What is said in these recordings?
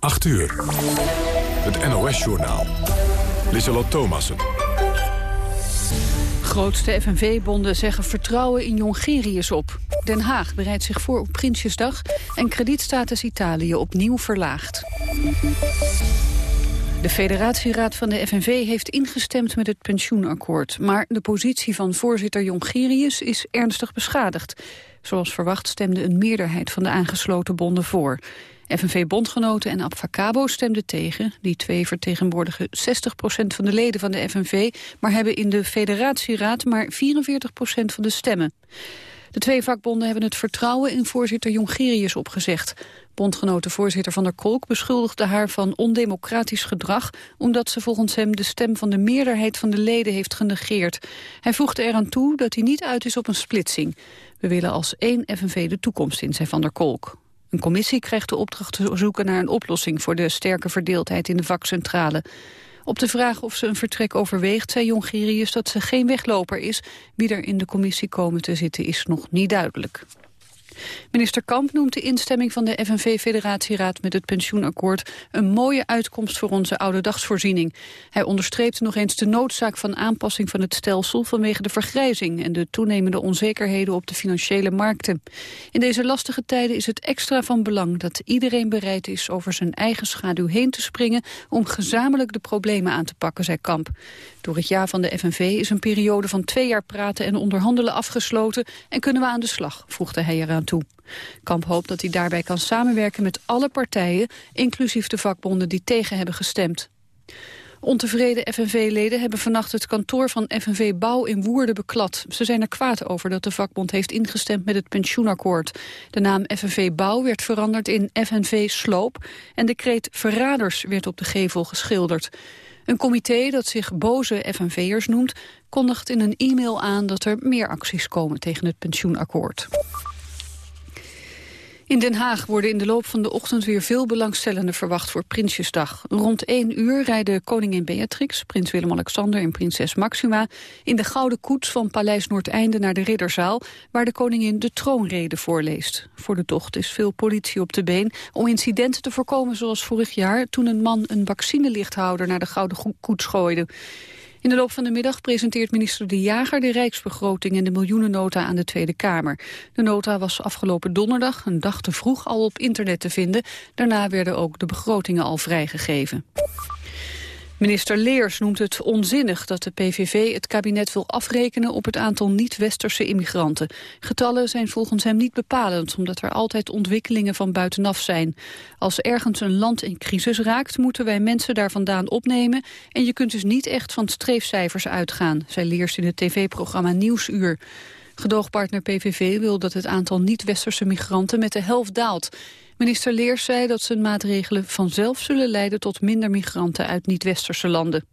8 uur. Het NOS-journaal. Lissalot Thomassen. Grootste FNV-bonden zeggen vertrouwen in Jongerius op. Den Haag bereidt zich voor op Prinsjesdag... en kredietstatus Italië opnieuw verlaagd. De federatieraad van de FNV heeft ingestemd met het pensioenakkoord. Maar de positie van voorzitter Jongerius is ernstig beschadigd. Zoals verwacht stemde een meerderheid van de aangesloten bonden voor. FNV-bondgenoten en Abfacabo stemden tegen. Die twee vertegenwoordigen 60% van de leden van de FNV... maar hebben in de federatieraad maar 44% van de stemmen. De twee vakbonden hebben het vertrouwen in voorzitter Jongerius opgezegd. Bondgenotenvoorzitter Van der Kolk beschuldigde haar van ondemocratisch gedrag... omdat ze volgens hem de stem van de meerderheid van de leden heeft genegeerd. Hij voegde eraan toe dat hij niet uit is op een splitsing. We willen als één FNV de toekomst in, zei Van der Kolk. Een commissie krijgt de opdracht te zoeken naar een oplossing... voor de sterke verdeeldheid in de vakcentrale. Op de vraag of ze een vertrek overweegt, zei Jongerius dat ze geen wegloper is. Wie er in de commissie komen te zitten is nog niet duidelijk. Minister Kamp noemt de instemming van de FNV-federatieraad met het pensioenakkoord een mooie uitkomst voor onze oude dagsvoorziening. Hij onderstreept nog eens de noodzaak van aanpassing van het stelsel vanwege de vergrijzing en de toenemende onzekerheden op de financiële markten. In deze lastige tijden is het extra van belang dat iedereen bereid is over zijn eigen schaduw heen te springen om gezamenlijk de problemen aan te pakken, zei Kamp. Door het jaar van de FNV is een periode van twee jaar praten en onderhandelen afgesloten en kunnen we aan de slag, voegde hij eraan Kamp hoopt dat hij daarbij kan samenwerken met alle partijen, inclusief de vakbonden die tegen hebben gestemd. Ontevreden FNV-leden hebben vannacht het kantoor van FNV Bouw in Woerden beklad. Ze zijn er kwaad over dat de vakbond heeft ingestemd met het pensioenakkoord. De naam FNV Bouw werd veranderd in FNV Sloop en de kreet verraders werd op de gevel geschilderd. Een comité dat zich boze FNV'ers noemt, kondigt in een e-mail aan dat er meer acties komen tegen het pensioenakkoord. In Den Haag worden in de loop van de ochtend weer veel belangstellenden verwacht voor Prinsjesdag. Rond 1 uur rijden koningin Beatrix, prins Willem-Alexander en prinses Maxima in de gouden koets van Paleis Noordeinde naar de Ridderzaal, waar de koningin de troonrede voorleest. Voor de tocht is veel politie op de been om incidenten te voorkomen zoals vorig jaar toen een man een vaccinelichthouder naar de gouden koets gooide. In de loop van de middag presenteert minister De Jager de rijksbegroting en de miljoenennota aan de Tweede Kamer. De nota was afgelopen donderdag, een dag te vroeg, al op internet te vinden. Daarna werden ook de begrotingen al vrijgegeven. Minister Leers noemt het onzinnig dat de PVV het kabinet wil afrekenen op het aantal niet-westerse immigranten. Getallen zijn volgens hem niet bepalend, omdat er altijd ontwikkelingen van buitenaf zijn. Als ergens een land in crisis raakt, moeten wij mensen daar vandaan opnemen en je kunt dus niet echt van streefcijfers uitgaan, zei Leers in het tv-programma Nieuwsuur. Gedoogpartner PVV wil dat het aantal niet-westerse migranten met de helft daalt. Minister Leers zei dat zijn maatregelen vanzelf zullen leiden tot minder migranten uit niet-westerse landen.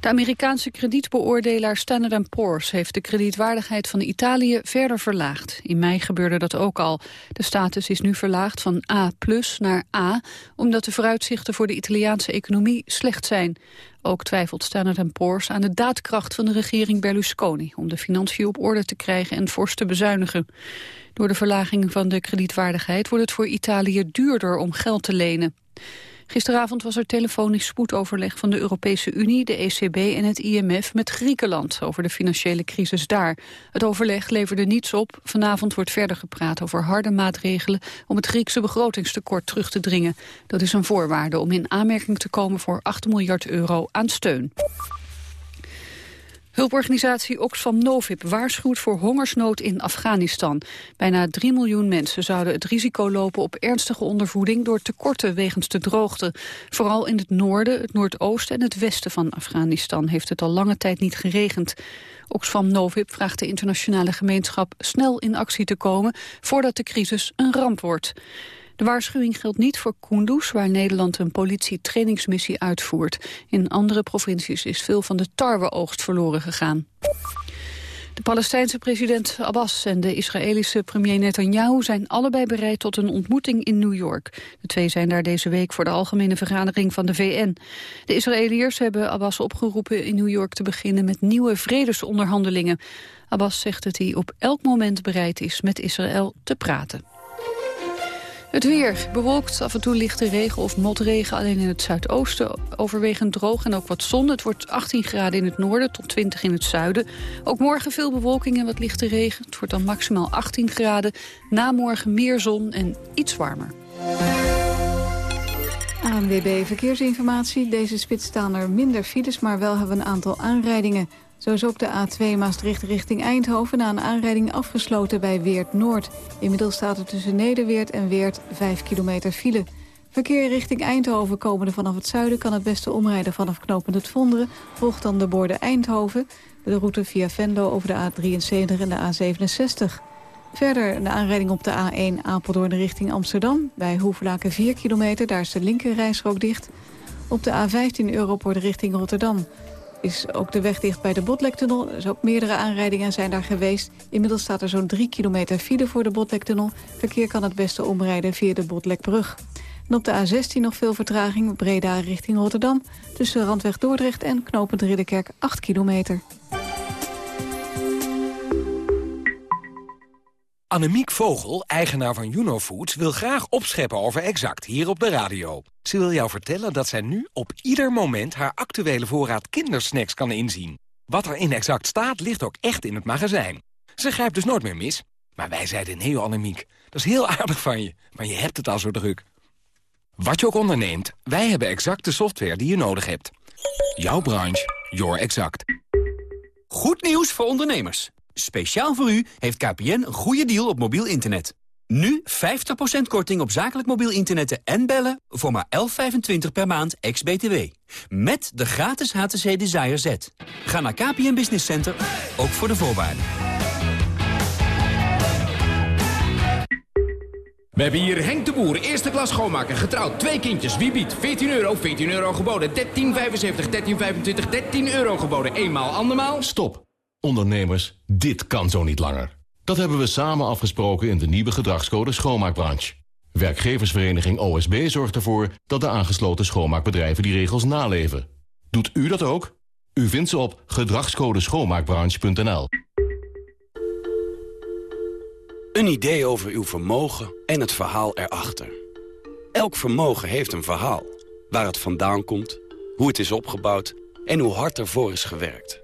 De Amerikaanse kredietbeoordelaar Standard Poor's heeft de kredietwaardigheid van Italië verder verlaagd. In mei gebeurde dat ook al. De status is nu verlaagd van A naar A, omdat de vooruitzichten voor de Italiaanse economie slecht zijn. Ook twijfelt Standard Poor's aan de daadkracht van de regering Berlusconi om de financiën op orde te krijgen en fors te bezuinigen. Door de verlaging van de kredietwaardigheid wordt het voor Italië duurder om geld te lenen. Gisteravond was er telefonisch spoedoverleg van de Europese Unie, de ECB en het IMF met Griekenland over de financiële crisis daar. Het overleg leverde niets op. Vanavond wordt verder gepraat over harde maatregelen om het Griekse begrotingstekort terug te dringen. Dat is een voorwaarde om in aanmerking te komen voor 8 miljard euro aan steun. Hulporganisatie Oxfam Novib waarschuwt voor hongersnood in Afghanistan. Bijna 3 miljoen mensen zouden het risico lopen op ernstige ondervoeding door tekorten wegens de droogte. Vooral in het noorden, het noordoosten en het westen van Afghanistan heeft het al lange tijd niet geregend. Oxfam Novib vraagt de internationale gemeenschap snel in actie te komen voordat de crisis een ramp wordt. De waarschuwing geldt niet voor Kunduz, waar Nederland een politietrainingsmissie uitvoert. In andere provincies is veel van de tarweoogst verloren gegaan. De Palestijnse president Abbas en de Israëlische premier Netanyahu zijn allebei bereid tot een ontmoeting in New York. De twee zijn daar deze week voor de algemene vergadering van de VN. De Israëliërs hebben Abbas opgeroepen in New York te beginnen met nieuwe vredesonderhandelingen. Abbas zegt dat hij op elk moment bereid is met Israël te praten. Het weer bewolkt, af en toe lichte regen of motregen. Alleen in het zuidoosten overwegend droog en ook wat zon. Het wordt 18 graden in het noorden tot 20 in het zuiden. Ook morgen veel bewolking en wat lichte regen. Het wordt dan maximaal 18 graden. Na morgen meer zon en iets warmer. ANWB Verkeersinformatie. Deze spits staan er minder files, maar wel hebben we een aantal aanrijdingen. Zo is ook de A2 Maastricht richting Eindhoven na een aanrijding afgesloten bij Weert Noord. Inmiddels staat er tussen Nederweert en Weert 5 kilometer file. Verkeer richting Eindhoven komende vanaf het zuiden kan het beste omrijden vanaf knopend het Vonderen. Volgt dan de borden Eindhoven, de route via Venlo over de A73 en de A67. Verder een aanrijding op de A1 Apeldoorn richting Amsterdam. Bij Hoevelaken 4 kilometer, daar is de linkerrijstrook dicht. Op de A15 Europort richting Rotterdam is ook de weg dicht bij de Botlektunnel. Er zijn ook meerdere aanrijdingen zijn daar geweest. Inmiddels staat er zo'n 3 kilometer file voor de Botlektunnel. Verkeer kan het beste omrijden via de Botlekbrug. En op de A16 nog veel vertraging, Breda richting Rotterdam... tussen Randweg Dordrecht en Knopend Ridderkerk 8 kilometer. Annemiek Vogel, eigenaar van Juno Foods, wil graag opscheppen over Exact hier op de radio. Ze wil jou vertellen dat zij nu op ieder moment haar actuele voorraad kindersnacks kan inzien. Wat er in Exact staat, ligt ook echt in het magazijn. Ze grijpt dus nooit meer mis. Maar wij zeiden nee, Annemiek. Dat is heel aardig van je, maar je hebt het al zo druk. Wat je ook onderneemt, wij hebben exact de software die je nodig hebt. Jouw branche, your exact. Goed nieuws voor ondernemers. Speciaal voor u heeft KPN een goede deal op mobiel internet. Nu 50% korting op zakelijk mobiel internet en bellen voor maar 11,25 per maand ex-BTW. Met de gratis HTC Desire Z. Ga naar KPN Business Center, ook voor de voorwaarden. We hebben hier Henk de Boer, eerste klas schoonmaker, getrouwd, twee kindjes. Wie biedt? 14 euro, 14 euro geboden, 13,75, 13,25, 13 euro geboden. Eenmaal, andermaal. Stop. Ondernemers, dit kan zo niet langer. Dat hebben we samen afgesproken in de nieuwe gedragscode schoonmaakbranche. Werkgeversvereniging OSB zorgt ervoor dat de aangesloten schoonmaakbedrijven die regels naleven. Doet u dat ook? U vindt ze op gedragscodeschoonmaakbranche.nl. Een idee over uw vermogen en het verhaal erachter. Elk vermogen heeft een verhaal. Waar het vandaan komt, hoe het is opgebouwd en hoe hard ervoor is gewerkt.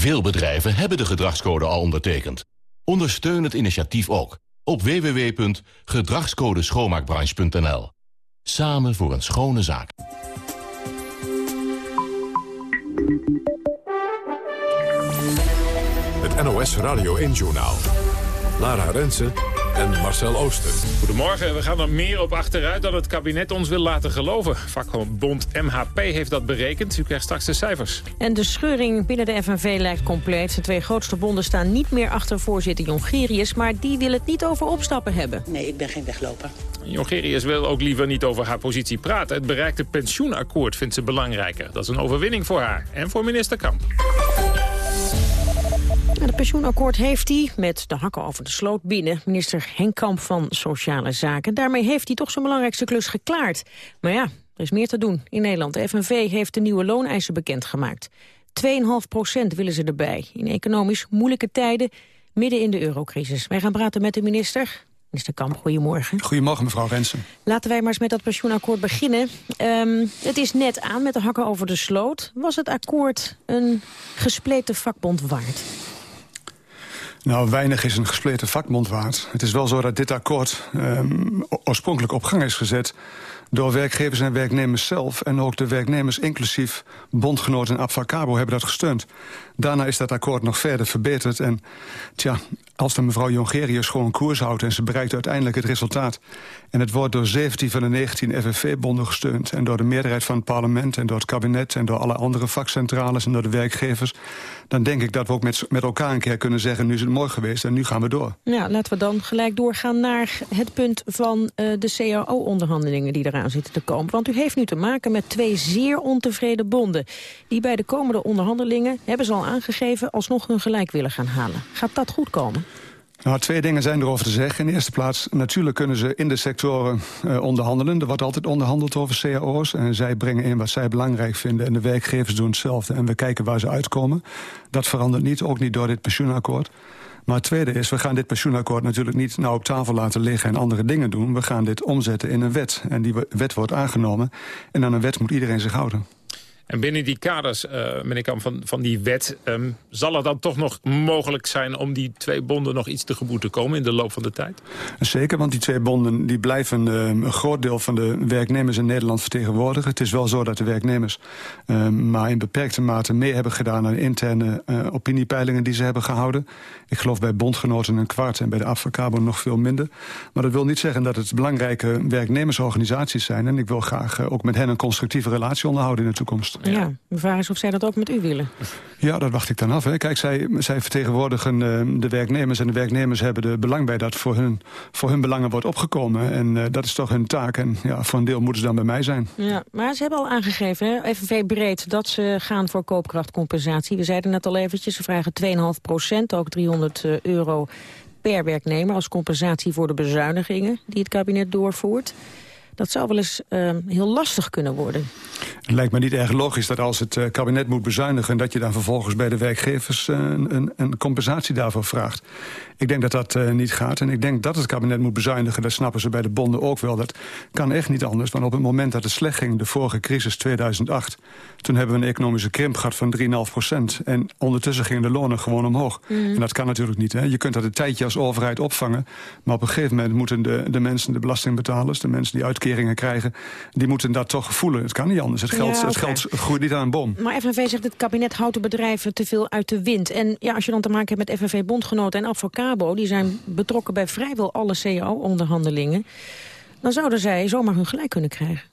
Veel bedrijven hebben de gedragscode al ondertekend. Ondersteun het initiatief ook op www.gedragscodeschoonmaakbranche.nl. Samen voor een schone zaak. Het NOS Radio 1-journaal. Lara Rensen en Marcel Ooster. Goedemorgen, we gaan er meer op achteruit dan het kabinet ons wil laten geloven. Vakbond MHP heeft dat berekend. U krijgt straks de cijfers. En de scheuring binnen de FNV lijkt compleet. De twee grootste bonden staan niet meer achter voorzitter Jongerius... maar die wil het niet over opstappen hebben. Nee, ik ben geen wegloper. Jongerius wil ook liever niet over haar positie praten. Het bereikte pensioenakkoord vindt ze belangrijker. Dat is een overwinning voor haar en voor minister Kamp. Het pensioenakkoord heeft hij, met de hakken over de sloot binnen, minister Henk Kamp van Sociale Zaken. Daarmee heeft hij toch zijn belangrijkste klus geklaard. Maar ja, er is meer te doen in Nederland. De FNV heeft de nieuwe looneisen bekendgemaakt. 2,5 procent willen ze erbij. In economisch moeilijke tijden, midden in de eurocrisis. Wij gaan praten met de minister. Minister Kamp, goedemorgen. Goedemorgen, mevrouw Rensen. Laten wij maar eens met dat pensioenakkoord beginnen. Um, het is net aan met de hakken over de sloot. Was het akkoord een gespleten vakbond waard? Nou, weinig is een gespleten vakbond waard. Het is wel zo dat dit akkoord um, oorspronkelijk op gang is gezet door werkgevers en werknemers zelf. En ook de werknemers, inclusief bondgenoten en Abfacabo, hebben dat gesteund. Daarna is dat akkoord nog verder verbeterd. En tja, als de mevrouw Jongerius gewoon koers houdt... en ze bereikt uiteindelijk het resultaat... en het wordt door 17 van de 19 FNV-bonden gesteund... en door de meerderheid van het parlement en door het kabinet... en door alle andere vakcentrales en door de werkgevers... dan denk ik dat we ook met, met elkaar een keer kunnen zeggen... nu is mooi geweest en nu gaan we door. Ja, laten we dan gelijk doorgaan naar het punt van uh, de CAO-onderhandelingen die eraan zitten te komen. Want u heeft nu te maken met twee zeer ontevreden bonden. Die bij de komende onderhandelingen, hebben ze al aangegeven, alsnog hun gelijk willen gaan halen. Gaat dat goed komen? Nou, twee dingen zijn erover te zeggen. In de eerste plaats, natuurlijk kunnen ze in de sectoren uh, onderhandelen. Er wordt altijd onderhandeld over cao's. En zij brengen in wat zij belangrijk vinden. En de werkgevers doen hetzelfde. En we kijken waar ze uitkomen. Dat verandert niet, ook niet door dit pensioenakkoord. Maar het tweede is, we gaan dit pensioenakkoord natuurlijk niet nou op tafel laten liggen en andere dingen doen. We gaan dit omzetten in een wet. En die wet wordt aangenomen. En aan een wet moet iedereen zich houden. En binnen die kaders, uh, meneer Kamp, van, van die wet... Um, zal het dan toch nog mogelijk zijn om die twee bonden nog iets tegemoet te komen in de loop van de tijd? Zeker, want die twee bonden die blijven uh, een groot deel van de werknemers in Nederland vertegenwoordigen. Het is wel zo dat de werknemers uh, maar in beperkte mate mee hebben gedaan aan interne opiniepeilingen die ze hebben gehouden. Ik geloof bij bondgenoten een kwart en bij de Advocabo nog veel minder. Maar dat wil niet zeggen dat het belangrijke werknemersorganisaties zijn. En ik wil graag ook met hen een constructieve relatie onderhouden in de toekomst. Ja, de vraag is of zij dat ook met u willen. Ja, dat wacht ik dan af. Hè. Kijk, zij, zij vertegenwoordigen uh, de werknemers... en de werknemers hebben er belang bij dat voor hun, voor hun belangen wordt opgekomen. En uh, dat is toch hun taak. En ja, voor een deel moeten ze dan bij mij zijn. Ja, maar ze hebben al aangegeven, hè, FNV breed, dat ze gaan voor koopkrachtcompensatie. We zeiden net al eventjes, ze vragen 2,5 procent, ook 300 uh, euro per werknemer... als compensatie voor de bezuinigingen die het kabinet doorvoert. Dat zou wel eens uh, heel lastig kunnen worden. Het lijkt me niet erg logisch dat als het uh, kabinet moet bezuinigen... dat je dan vervolgens bij de werkgevers uh, een, een, compensatie daarvoor vraagt. Ik denk dat dat uh, niet gaat. En ik denk dat het kabinet moet bezuinigen. Dat snappen ze bij de bonden ook wel. Dat kan echt niet anders. Want op het moment dat het slecht ging, de vorige crisis 2008... toen hebben we een economische krimp gehad van 3,5 procent. En ondertussen gingen de lonen gewoon omhoog. Mm. En dat kan natuurlijk niet. Hè. Je kunt dat een tijdje als overheid opvangen. Maar op een gegeven moment moeten de, de mensen, de belastingbetalers... de mensen die uitkeringen krijgen, die moeten dat toch voelen. Het kan niet anders. Het geld, ja, het geld groeit niet aan een boom. Maar FNV zegt het kabinet houdt de bedrijven te veel uit de wind. En ja, als je dan te maken hebt met FNV-bondgenoten en Advocabo... die zijn betrokken bij vrijwel alle CAO-onderhandelingen dan zouden zij zomaar hun gelijk kunnen krijgen.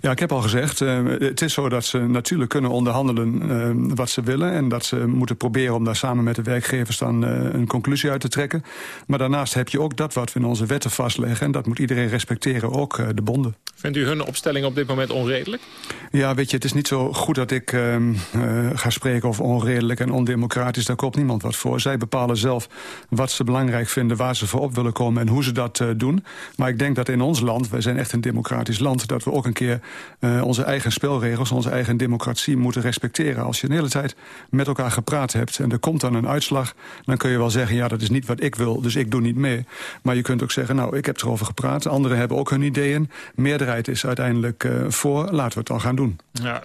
Ja, ik heb al gezegd, uh, het is zo dat ze natuurlijk kunnen onderhandelen uh, wat ze willen... en dat ze moeten proberen om daar samen met de werkgevers dan uh, een conclusie uit te trekken. Maar daarnaast heb je ook dat wat we in onze wetten vastleggen... en dat moet iedereen respecteren, ook de bonden. Vindt u hun opstelling op dit moment onredelijk? Ja, weet je, het is niet zo goed dat ik ehm, ga spreken over onredelijk en ondemocratisch. Daar koopt niemand wat voor. Zij bepalen zelf wat ze belangrijk vinden, waar ze voor op willen komen... en hoe ze dat doen. Maar ik denk dat in ons land, wij zijn echt een democratisch land... dat we ook een keer uh, onze eigen spelregels, onze eigen democratie moeten respecteren. Als je de hele tijd met elkaar gepraat hebt en er komt dan een uitslag... dan kun je wel zeggen, ja, dat is niet wat ik wil, dus ik doe niet mee. Maar je kunt ook zeggen, nou, ik heb erover gepraat. Anderen hebben ook hun ideeën. Meerderheid is uiteindelijk uh, voor, laten we het dan gaan doen. Ja,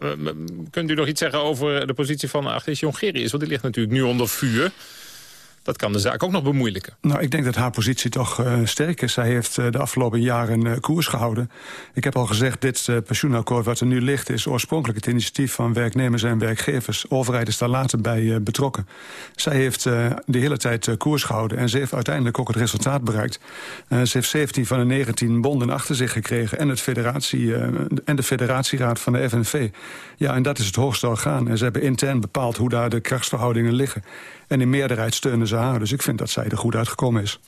kunt u nog iets zeggen over de positie van Agnes Jongerius? Want die ligt natuurlijk nu onder vuur. Dat kan de zaak ook nog bemoeilijken. Nou, ik denk dat haar positie toch uh, sterk is. Zij heeft uh, de afgelopen jaren uh, koers gehouden. Ik heb al gezegd, dit pensioenakkoord wat er nu ligt... is oorspronkelijk het initiatief van werknemers en werkgevers. Overheid is daar later bij betrokken. Zij heeft de hele tijd koers gehouden. En ze heeft uiteindelijk ook het resultaat bereikt. ze heeft 17 van de 19 bonden achter zich gekregen. En, het federatie, en de federatieraad van de FNV. Ja, en dat is het hoogste orgaan. En ze hebben intern bepaald hoe daar de krachtsverhoudingen liggen. En in meerderheid steunen ze haar. Dus ik vind dat zij er goed uitgekomen is.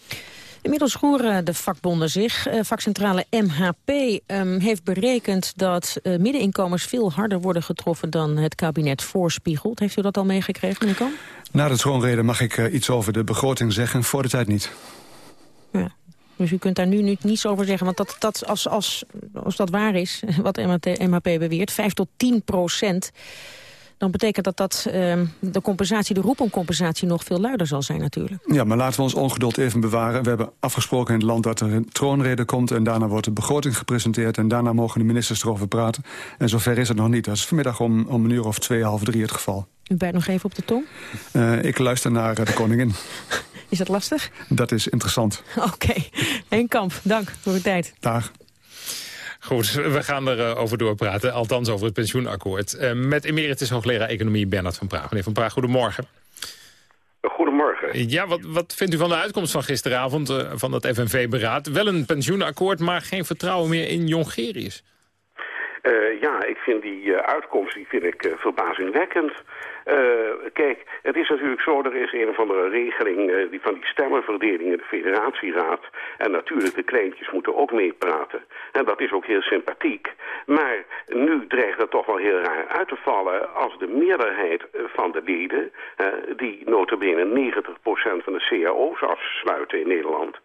Inmiddels schoren de vakbonden zich. Uh, vakcentrale MHP um, heeft berekend dat uh, middeninkomens veel harder worden getroffen dan het kabinet voorspiegelt. Heeft u dat al meegekregen, meneer Kamp? Na de troonrede mag ik uh, iets over de begroting zeggen, voor de tijd niet. Ja. Dus u kunt daar nu niets over zeggen, want dat, dat, als, als, als dat waar is, wat MHP beweert, 5 tot 10 procent dan betekent dat dat uh, de compensatie, de roep om compensatie nog veel luider zal zijn natuurlijk. Ja, maar laten we ons ongeduld even bewaren. We hebben afgesproken in het land dat er een troonrede komt... en daarna wordt de begroting gepresenteerd... en daarna mogen de ministers erover praten. En zover is het nog niet. Dat is vanmiddag om, om een uur of twee, half drie het geval. U bijt nog even op de tong? Uh, ik luister naar de koningin. Is dat lastig? Dat is interessant. Oké. Okay. Henk Kamp, dank voor uw tijd. Dag. Goed, we gaan erover uh, over doorpraten. Althans over het pensioenakkoord. Uh, met emeritus hoogleraar economie Bernard van Praag. Meneer van Praag, goedemorgen. Goedemorgen. Ja, wat, wat vindt u van de uitkomst van gisteravond uh, van dat FNV-beraad? Wel een pensioenakkoord, maar geen vertrouwen meer in Jongerius. Uh, ja, ik vind die uh, uitkomst die vind ik verbazingwekkend. Kijk, het is natuurlijk zo, er is een of andere regeling die van die stemmenverdeling in de federatieraad. En natuurlijk, de kleintjes moeten ook meepraten. En dat is ook heel sympathiek. Maar nu dreigt het toch wel heel raar uit te vallen als de meerderheid van de leden, die notabene 90% van de cao's afsluiten in Nederland,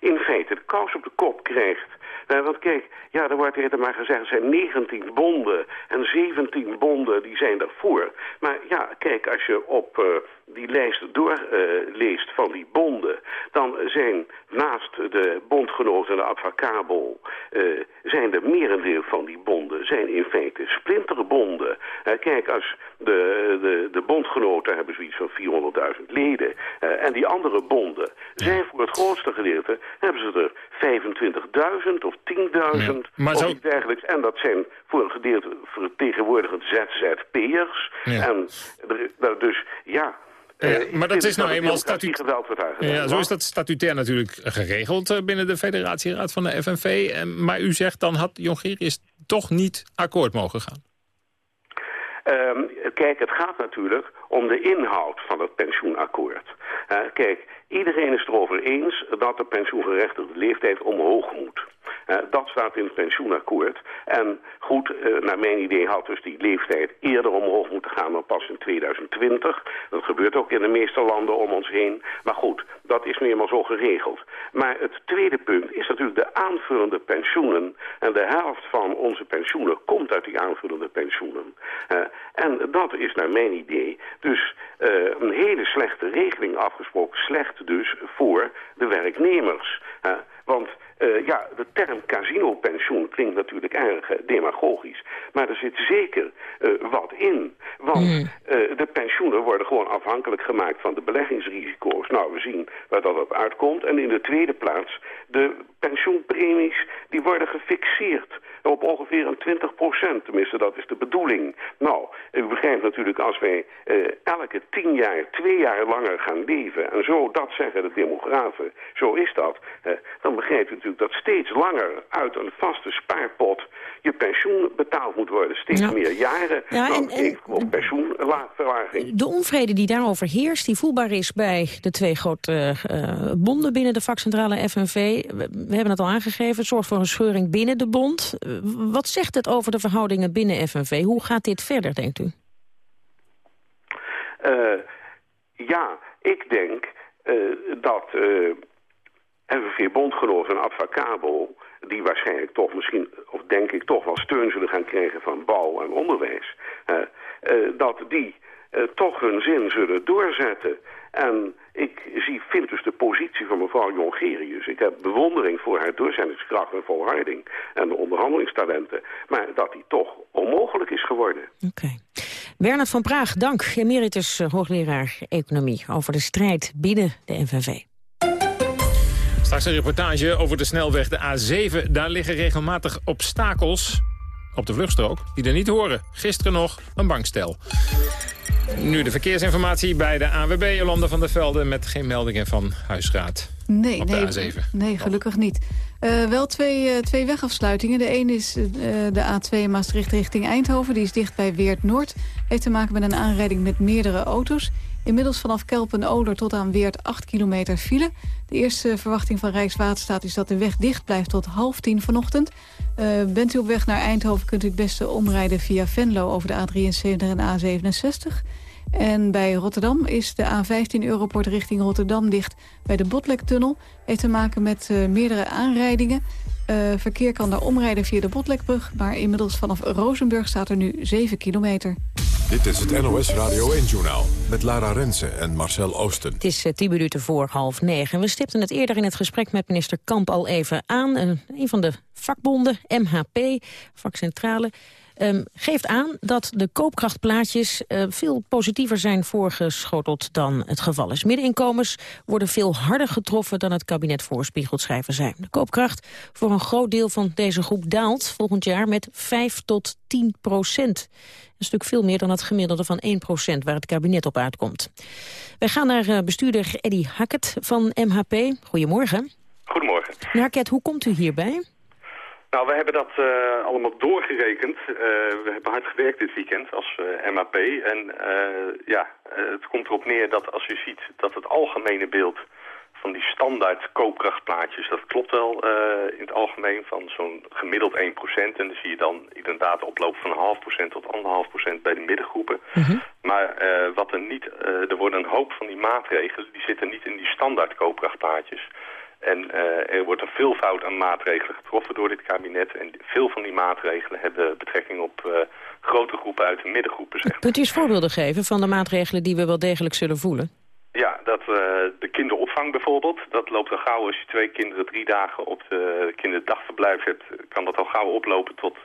in feite de kous op de kop krijgt want kijk, ja, er wordt eerder maar gezegd, er zijn 19 bonden en 17 bonden die zijn daarvoor. Maar ja, kijk, als je op uh, die lijst doorleest uh, van die bonden, dan zijn naast de bondgenoten en de advocabel, zijn er merendeel van die bonden, zijn in feite splinterbonden. kijk, als de, de, de bondgenoten hebben zoiets van 400.000 leden en die andere bonden zijn voor het grootste gedeelte, hebben ze er 25.000 of 10.000 maar zo... of iets dergelijks. En dat zijn voor een gedeelte vertegenwoordigend ZZP'ers. Ja. En er, dus ja... Ja, eh, maar dat is nou eenmaal statuut... aangedaan. Ja, zo is dat statutair natuurlijk geregeld uh, binnen de federatieraad van de FNV. Maar u zegt dan had Jongerius toch niet akkoord mogen gaan. Um, kijk, het gaat natuurlijk om de inhoud van het pensioenakkoord. Uh, kijk, iedereen is erover eens dat de pensioengerechtigde leeftijd omhoog moet. Uh, dat staat in het pensioenakkoord. En goed, uh, naar mijn idee had dus die leeftijd eerder omhoog moeten gaan dan pas in 2020. Dat gebeurt ook in de meeste landen om ons heen. Maar goed, dat is nu eenmaal zo geregeld. Maar het tweede punt is natuurlijk de aanvullende pensioenen. En de helft van onze pensioenen komt uit die aanvullende pensioenen. Uh, en dat is naar mijn idee dus een hele slechte regeling afgesproken. Slecht dus voor de werknemers. want uh, ja, de term casinopensioen klinkt natuurlijk erg uh, demagogisch. Maar er zit zeker uh, wat in. Want mm. de pensioenen worden gewoon afhankelijk gemaakt van de beleggingsrisico's. Nou, we zien waar dat op uitkomt. En in de tweede plaats, de pensioenpremies die worden gefixeerd op ongeveer een 20 procent. Tenminste, dat is de bedoeling. Nou, u begrijpt natuurlijk als wij uh, elke tien jaar, twee jaar langer gaan leven... en zo, dat zeggen de demografen, zo is dat... Uh, dan begrijpt u natuurlijk dat steeds langer uit een vaste spaarpot... je pensioen betaald moet worden. Steeds meer jaren. Ja, nou, en, en, op pensioenverlaging. De onvrede die daarover heerst, die voelbaar is bij de twee grote uh, bonden binnen de vakcentrale FNV. We, we hebben het al aangegeven, zorgt voor een scheuring binnen de bond. Wat zegt het over de verhoudingen binnen FNV? Hoe gaat dit verder, denkt u? Uh, ja, ik denk uh, dat uh, FNV-bondgenoten en Advocabel... die waarschijnlijk toch misschien, of denk ik toch wel steun zullen gaan krijgen van bouw en onderwijs... dat die toch hun zin zullen doorzetten... En ik zie, vind dus de positie van mevrouw Jongerius. Ik heb bewondering voor haar doorzettingskracht en volharding en de onderhandelingstalenten. Maar dat die toch onmogelijk is geworden. Oké. Okay. Bernard van Praag, dank. Emeritus hoogleraar Economie over de strijd binnen de NVV. Straks een reportage over de snelweg de A7. Daar liggen regelmatig obstakels op de vluchtstrook die er niet horen. Gisteren nog een bankstel. Nu de verkeersinformatie bij de AWB, Jolanda van der Velde... met geen meldingen van Huisraad nee, op nee, de A7. Nee, gelukkig niet. Uh, wel twee, uh, twee wegafsluitingen. De een is uh, de A2 Maastricht richting Eindhoven. Die is dicht bij Weert Noord. Heeft te maken met een aanrijding met meerdere auto's. Inmiddels vanaf Kelpen-Oler tot aan Weert 8 kilometer file. De eerste verwachting van Rijkswaterstaat is dat de weg dicht blijft tot half tien vanochtend. Uh, bent u op weg naar Eindhoven kunt u het beste omrijden via Venlo over de A73 en A67. En bij Rotterdam is de A15 Europort richting Rotterdam dicht bij de Botlektunnel. Heeft te maken met uh, meerdere aanrijdingen. Uh, verkeer kan daar omrijden via de Botlekbrug, maar inmiddels vanaf Rozenburg staat er nu 7 kilometer. Dit is het NOS Radio 1-journaal met Lara Rensen en Marcel Oosten. Het is uh, 10 minuten voor half negen. We stipten het eerder in het gesprek met minister Kamp al even aan. Uh, een van de vakbonden, MHP, vakcentrale... Um, geeft aan dat de koopkrachtplaatjes uh, veel positiever zijn voorgeschoteld dan het geval is. Middeninkomens worden veel harder getroffen dan het kabinet voorspiegelt, schrijven zij. De koopkracht voor een groot deel van deze groep daalt volgend jaar met 5 tot 10 procent. Een stuk veel meer dan het gemiddelde van 1 procent waar het kabinet op uitkomt. Wij gaan naar uh, bestuurder Eddy Hackett van MHP. Goedemorgen. Goedemorgen. Hackett, hoe komt u hierbij? Nou, we hebben dat uh, allemaal doorgerekend. Uh, we hebben hard gewerkt dit weekend als uh, MAP. En ja, het komt erop neer dat als je ziet dat het algemene beeld van die standaard koopkrachtplaatjes, dat klopt wel in het algemeen van zo'n gemiddeld 1%. En dan zie je dan inderdaad oploop van een half procent tot anderhalf procent bij de middengroepen. Maar wat er niet, er worden een hoop van die maatregelen, die zitten niet in die standaard koopkrachtplaatjes. En uh, er wordt een veelvoud aan maatregelen getroffen door dit kabinet. En veel van die maatregelen hebben betrekking op uh, grote groepen uit de middengroepen. Zeg maar. Kunt u eens voorbeelden geven van de maatregelen die we wel degelijk zullen voelen? Ja, dat, uh, de kinderopvang bijvoorbeeld. Dat loopt al gauw als je twee kinderen drie dagen op de kinderdagverblijf hebt. Kan dat al gauw oplopen tot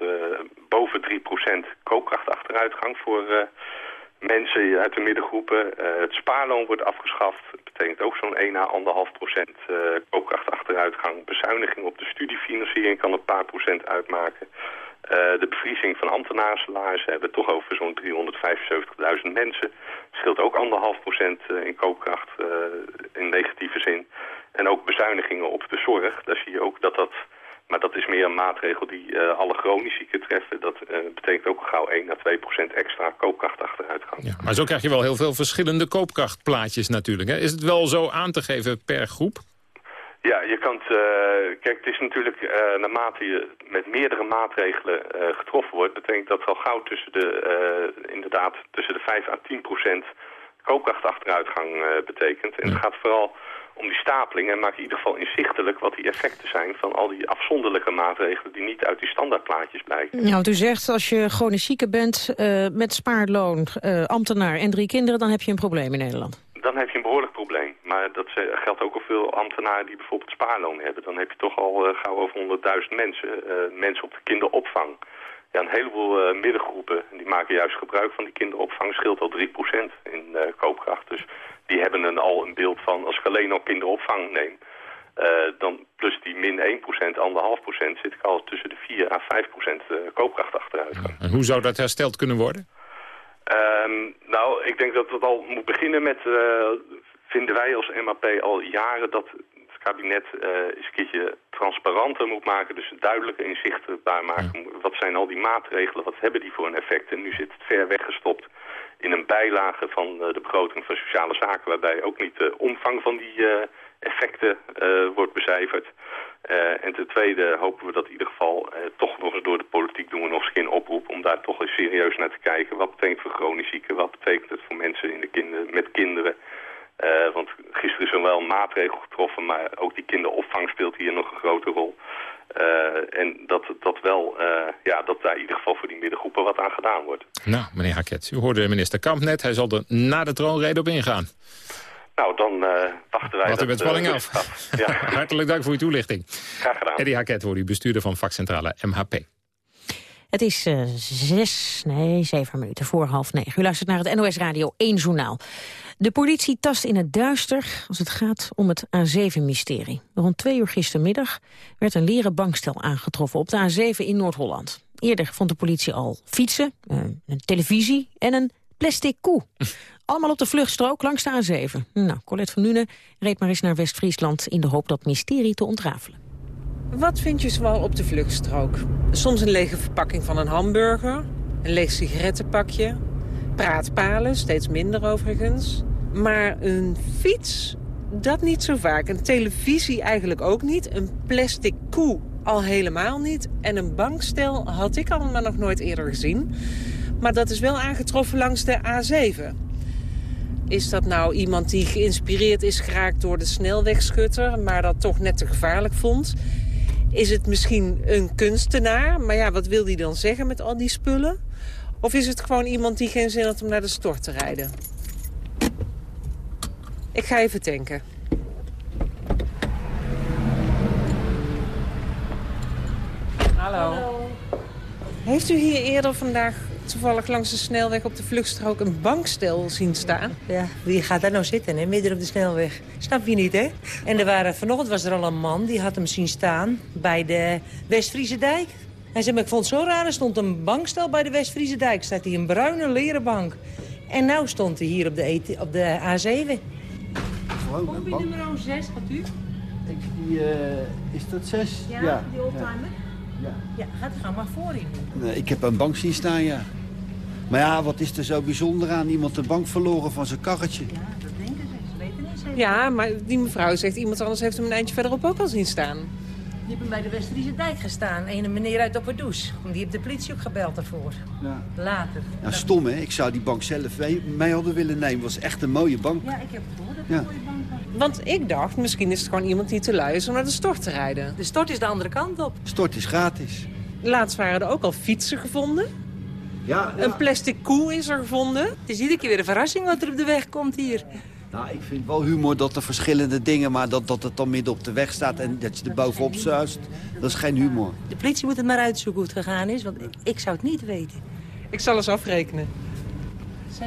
boven 3% koopkrachtachteruitgang voor mensen uit de middengroepen. Uh, het spaarloon wordt afgeschaft. Dat betekent ook zo'n 1 à 1,5 procent uh, koopkrachtachteruitgang. Bezuiniging op de studiefinanciering kan een paar procent uitmaken. Uh, de bevriezing van ambtenarensalarissen hebben toch over zo'n 375.000 mensen. Scheelt ook anderhalf procent in koopkracht in negatieve zin. En ook bezuinigingen op de zorg. Daar zie je ook dat dat maar dat is meer een maatregel die uh, alle chronisch zieken treffen. Dat uh, betekent ook gauw 1 à 2 procent extra koopkrachtachteruitgang. Ja, maar zo krijg je wel heel veel verschillende koopkrachtplaatjes natuurlijk. Hè? Is het wel zo aan te geven per groep? Ja, je kan het, uh, kijk, het is natuurlijk naarmate je met meerdere maatregelen getroffen wordt, betekent dat al gauw tussen de, inderdaad, tussen de 5 à 10 procent koopkrachtachteruitgang betekent. En het gaat vooral om die stapeling en maak in ieder geval inzichtelijk wat die effecten zijn van al die afzonderlijke maatregelen die niet uit die standaardplaatjes blijken. Nou, u zegt als je chronisch zieke bent uh, met spaarloon, uh, ambtenaar en drie kinderen, dan heb je een probleem in Nederland. Dan heb je een behoorlijk probleem. Maar dat geldt ook al veel ambtenaren die bijvoorbeeld spaarloon hebben. Dan heb je toch al uh, gauw over 100.000 mensen, mensen op de kinderopvang. Ja, een heleboel middengroepen die maken juist gebruik van die kinderopvang. Scheelt al 3% in koopkracht. Dus die hebben een, al een beeld van, als ik alleen al kinderopvang neem... Uh, dan plus die min 1%, 1,5% zit ik al tussen de 4 à 5% uh, koopkracht achteruit. En hoe zou dat hersteld kunnen worden? Um, nou, ik denk dat het al moet beginnen met, uh, vinden wij als MAP al jaren dat het kabinet eens een keertje transparanter moet maken. Dus duidelijker inzichtbaar maken. Ja. Wat zijn al die maatregelen, wat hebben die voor een effect? En nu zit het ver weggestopt in een bijlage van uh, de begroting van sociale zaken... waarbij ook niet de omvang van die uh, effecten wordt becijferd. en ten tweede hopen we dat in ieder geval toch nog eens door de politiek doen we nog eens geen oproep... om daar toch eens serieus naar te kijken. Wat betekent voor chronisch zieken? Wat betekent het voor mensen in de kinder, met kinderen? want gisteren is er wel een maatregel getroffen... maar ook die kinderopvang speelt hier nog een grote rol... Uh, en dat, dat wel, uh, ja, dat daar in ieder geval voor die middengroepen wat aan gedaan wordt. Nou, meneer Haket, u hoorde minister Kamp net. Hij zal er na de troonrede op ingaan. Nou, dan uh, wachten wij Wacht u met spanning af. Ja. Hartelijk dank voor uw toelichting. Graag gedaan. Eddie Haket wordt u bestuurder van vakcentrale MHP. Het is uh, zes, nee, zeven minuten voor half negen. U luistert naar het NOS Radio 1 Journaal. De politie tast in het duister als het gaat om het A7-mysterie. Rond twee uur gistermiddag werd een leren bankstel aangetroffen op de A7 in Noord-Holland. Eerder vond de politie al fietsen, eh, een televisie en een plastic koe. Allemaal op de vluchtstrook langs de A7. Nou, Colette van Nuenen reed maar eens naar West-Friesland... in de hoop dat mysterie te ontrafelen. Wat vind je zoal op de vluchtstrook? Soms een lege verpakking van een hamburger, een leeg sigarettenpakje... praatpalen, steeds minder overigens. Maar een fiets, dat niet zo vaak. Een televisie eigenlijk ook niet. Een plastic koe al helemaal niet. En een bankstel had ik allemaal nog nooit eerder gezien. Maar dat is wel aangetroffen langs de A7. Is dat nou iemand die geïnspireerd is geraakt door de snelwegschutter... maar dat toch net te gevaarlijk vond? Is het misschien een kunstenaar? Maar ja, wat wil die dan zeggen met al die spullen? Of is het gewoon iemand die geen zin had om naar de stort te rijden? Ik ga even tanken. Hallo. Hallo. Heeft u hier eerder vandaag toevallig langs de snelweg op de vluchtstrook een bankstel zien staan? Ja, wie gaat daar nou zitten, hè? midden op de snelweg? Snap je niet, hè? En er waren, vanochtend was er al een man, die had hem zien staan bij de West-Friese dijk. Hij zei, maar ik vond het zo raar, er stond een bankstel bij de West-Friese dijk. Staat hier een bruine leren bank. En nou stond hij hier op de, e op de A7. Gewoon nummer 6 had u? Ik, die, uh, is dat 6? Ja, ja, die oldtimer. Ja, gaat u gaan maar voor in doen. Nee, ik heb een bank zien staan, ja. Maar ja, wat is er zo bijzonder aan? Iemand de bank verloren van zijn karretje. Ja, dat denken ze. Ze weten niet zeker. Ja, maar die mevrouw zegt iemand anders heeft hem een eindje verderop ook al zien staan. Die hebben bij de Westfriese dijk gestaan. Een meneer uit Opperdoes. Die heeft de politie ook gebeld daarvoor. Ja. Later. Ja, stom, hè? Ik zou die bank zelf mee, mee hadden willen nemen. Het was echt een mooie bank. Ja, ik heb het gehoord dat het Ja. een mooie bank was. Want ik dacht, misschien is het gewoon iemand die te lui is om naar de stort te rijden. De stort is de andere kant op. Stort is gratis. Laatst waren er ook al fietsen gevonden. Ja, Een plastic koe is er gevonden. Het is iedere keer weer een verrassing wat er op de weg komt hier. Nou, ik vind wel humor dat er verschillende dingen... maar dat, dat het dan midden op de weg staat en dat je er bovenop zuist... dat is geen humor. De politie moet het maar uitzoeken hoe het gegaan is, want ik, zou het niet weten. Ik zal eens afrekenen. 26,80.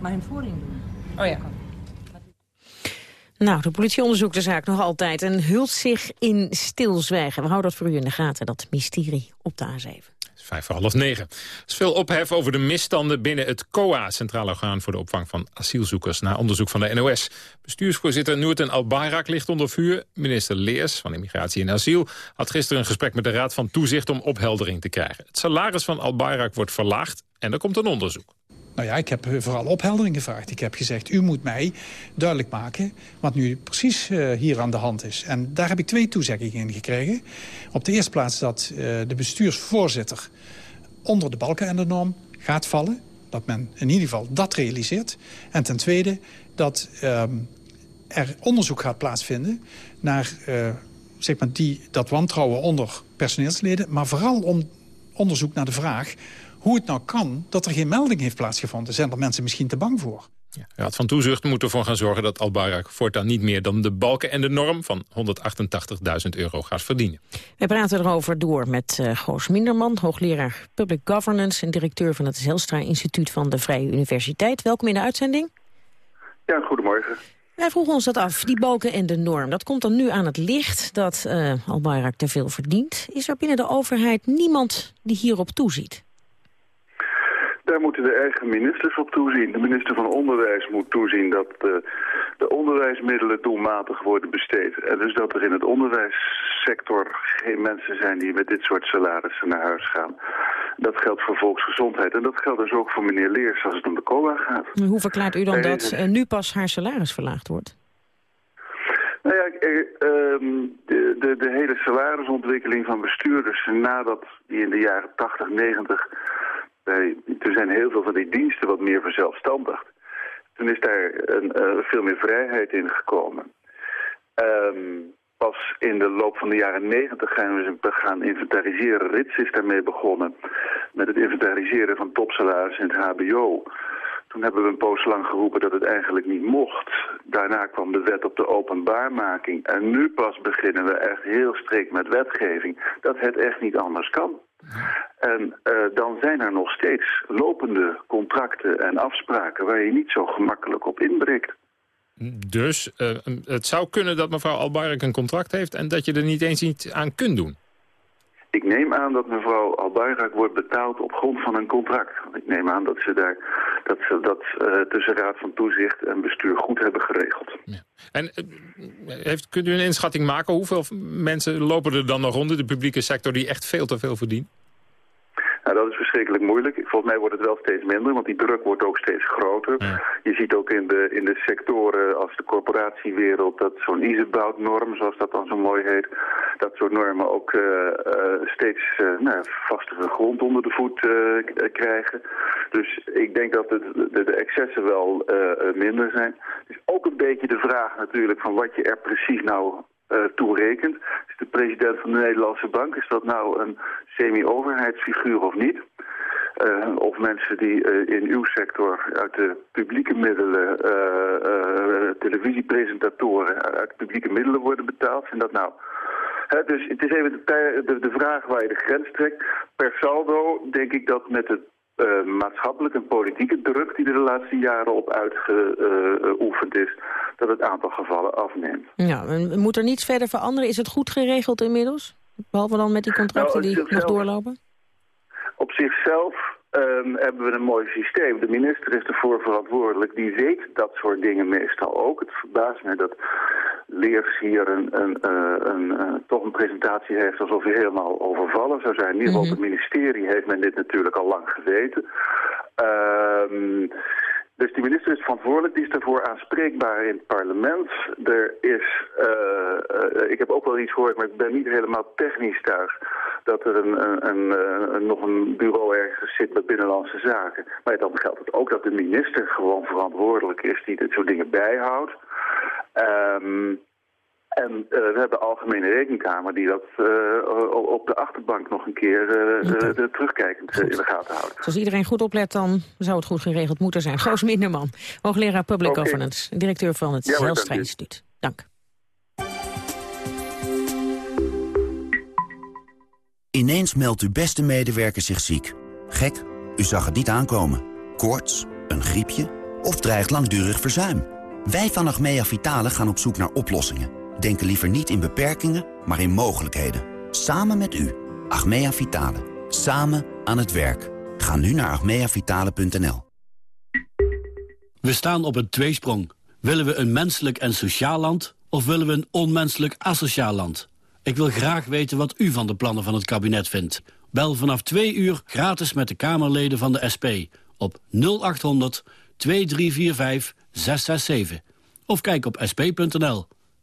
Maar hem voorin doen. Oh ja. Nou, de politie onderzoekt de zaak nog altijd en hult zich in stilzwijgen. We houden dat voor u in de gaten, dat mysterie op de A7. Vijf voor half negen. Er is veel ophef over de misstanden binnen het COA, Centraal Orgaan voor de Opvang van Asielzoekers, na onderzoek van de NOS. Bestuursvoorzitter Noorten Al-Bayrak ligt onder vuur. Minister Leers van Immigratie en Asiel had gisteren een gesprek met de Raad van Toezicht om opheldering te krijgen. Het salaris van Al-Bayrak wordt verlaagd en er komt een onderzoek. Nou ja, ik heb vooral opheldering gevraagd. Ik heb gezegd, u moet mij duidelijk maken wat nu precies eh, hier aan de hand is. En daar heb ik twee toezeggingen in gekregen. Op de eerste plaats dat eh, de bestuursvoorzitter onder de balken en de norm gaat vallen. Dat men in ieder geval dat realiseert. En ten tweede dat ehm, er onderzoek gaat plaatsvinden naar eh, zeg maar die, dat wantrouwen onder personeelsleden. Maar vooral om onderzoek naar de vraag hoe het nou kan dat er geen melding heeft plaatsgevonden. Zijn er mensen misschien te bang voor? Raad van Toezicht moet ervoor gaan zorgen dat Al-Bayrak voortaan niet meer dan de balken en de norm van 188.000 euro gaat verdienen. We praten erover door met uh, Goos Minderman, hoogleraar Public Governance... en directeur van het Zelstra Instituut van de Vrije Universiteit. Welkom in de uitzending. Ja, goedemorgen. Wij vroegen ons dat af, die balken en de norm. Dat komt dan nu aan het licht dat uh, Al-Bayrak te veel verdient. Is er binnen de overheid niemand die hierop toeziet? Daar moeten de eigen ministers op toezien. De minister van Onderwijs moet toezien dat de, de onderwijsmiddelen doelmatig worden besteed. En dus dat er in het onderwijssector geen mensen zijn die met dit soort salarissen naar huis gaan. Dat geldt voor volksgezondheid. En dat geldt dus ook voor meneer Leers als het om de COA gaat. Hoe verklaart u dan dat uh, nu pas haar salaris verlaagd wordt? Nou ja, um, de, de, de hele salarisontwikkeling van bestuurders nadat die in de jaren 80, 90 er zijn heel veel van die diensten wat meer verzelfstandigd. Toen is daar een, uh, veel meer vrijheid in gekomen. Um, pas in de loop van de jaren negentig gaan we gaan inventariseren. Rits is daarmee begonnen met het inventariseren van topsalaris in het hbo. Toen hebben we een poos lang geroepen dat het eigenlijk niet mocht. Daarna kwam de wet op de openbaarmaking. En nu pas beginnen we echt heel strikt met wetgeving dat het echt niet anders kan. En uh, dan zijn er nog steeds lopende contracten en afspraken waar je niet zo gemakkelijk op inbreekt. Dus uh, het zou kunnen dat mevrouw Albayrak een contract heeft en dat je er niet eens iets aan kunt doen? Ik neem aan dat mevrouw Albayrak wordt betaald op grond van een contract. Ik neem aan dat ze daar dat ze dat uh, tussen Raad van Toezicht en bestuur goed hebben geregeld. Ja. En heeft, kunt u een inschatting maken hoeveel mensen lopen er dan nog rond de publieke sector die echt veel te veel verdienen? Nou, dat is verschrikkelijk moeilijk. Volgens mij wordt het wel steeds minder, want die druk wordt ook steeds groter. Ja. Je ziet ook in de, in de sectoren als de corporatiewereld dat zo'n Isebout-norm, zoals dat dan zo mooi heet, dat soort normen ook uh, uh, steeds uh, nou, vastere grond onder de voet krijgen. Dus ik denk dat het, de, de excessen wel minder zijn. Het is ook een beetje de vraag natuurlijk van wat je er precies nou uh, toerekent. Is de president van de Nederlandse Bank, is dat nou een semi-overheidsfiguur of niet? Uh, of mensen die uh, in uw sector uit de publieke middelen, televisiepresentatoren, uit publieke middelen worden betaald. Zijn dat nou... Dus het is even de, de, de vraag waar je de grens trekt. Per saldo denk ik dat met het uh, maatschappelijke en politieke druk die er de laatste jaren op uitgeoefend is, dat het aantal gevallen afneemt. Ja, moet er niets verder veranderen? Is het goed geregeld inmiddels? Behalve dan met die contracten nou, die nog doorlopen? Op zichzelf um, hebben we een mooi systeem. De minister is ervoor verantwoordelijk. Die weet dat soort dingen meestal ook. Het verbaast me dat Leers hier een, een, een, toch een presentatie heeft alsof hij helemaal overvallen zou zijn. In ieder geval op het ministerie heeft men dit natuurlijk al lang geweten. Ehm dus die minister is verantwoordelijk, die is daarvoor aanspreekbaar in het parlement. Er is, uh, ik heb ook wel iets gehoord, maar ik ben niet helemaal technisch thuis... dat er een, een, een, een nog een bureau ergens zit bij Binnenlandse Zaken. Maar dan geldt het ook dat de minister gewoon verantwoordelijk is... die dit soort dingen bijhoudt. Um, en uh, we hebben de Algemene Rekenkamer die dat uh, op de achterbank nog een keer uh, terugkijkend in de gaten houdt. als iedereen goed oplet, dan zou het goed geregeld moeten zijn. Goos Minderman, hoogleraar Public okay. Governance, directeur van het ja, Zelstra Instituut. Dank. Ineens meldt uw beste medewerker zich ziek. Gek, u zag het niet aankomen. Koorts, een griepje of dreigt langdurig verzuim. Wij van Achmea Vitale gaan op zoek naar oplossingen denken liever niet in beperkingen, maar in mogelijkheden. Samen met u. Achmea Vitale. Samen aan het werk. Ga nu naar achmeavitale.nl. We staan op een tweesprong. Willen we een menselijk en sociaal land... of willen we een onmenselijk asociaal land? Ik wil graag weten wat u van de plannen van het kabinet vindt. Bel vanaf twee uur gratis met de Kamerleden van de SP... op 0800 2345 667. Of kijk op sp.nl.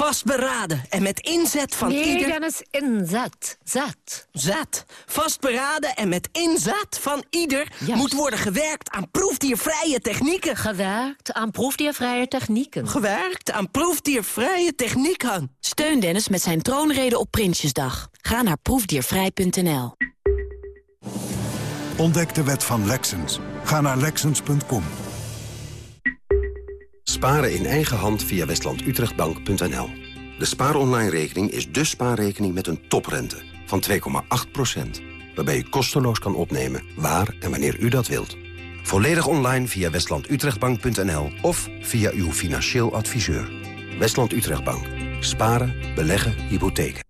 Vastberaden en met inzet van nee, ieder... Nee, Dennis, inzet. Zet. Zet. Vastberaden en met inzet van ieder... moet worden gewerkt aan proefdiervrije technieken. Gewerkt aan proefdiervrije technieken. Gewerkt aan proefdiervrije technieken. Steun Dennis met zijn troonrede op Prinsjesdag. Ga naar proefdiervrij.nl. Ontdek de wet van Lexens. Ga naar Lexens.com. Sparen in eigen hand via westlandutrechtbank.nl. De spaaronline-rekening is de spaarrekening met een toprente van 2,8%. Waarbij u kosteloos kan opnemen waar en wanneer u dat wilt. Volledig online via westlandutrechtbank.nl of via uw financieel adviseur. Westland Utrechtbank. Sparen, beleggen, hypotheken.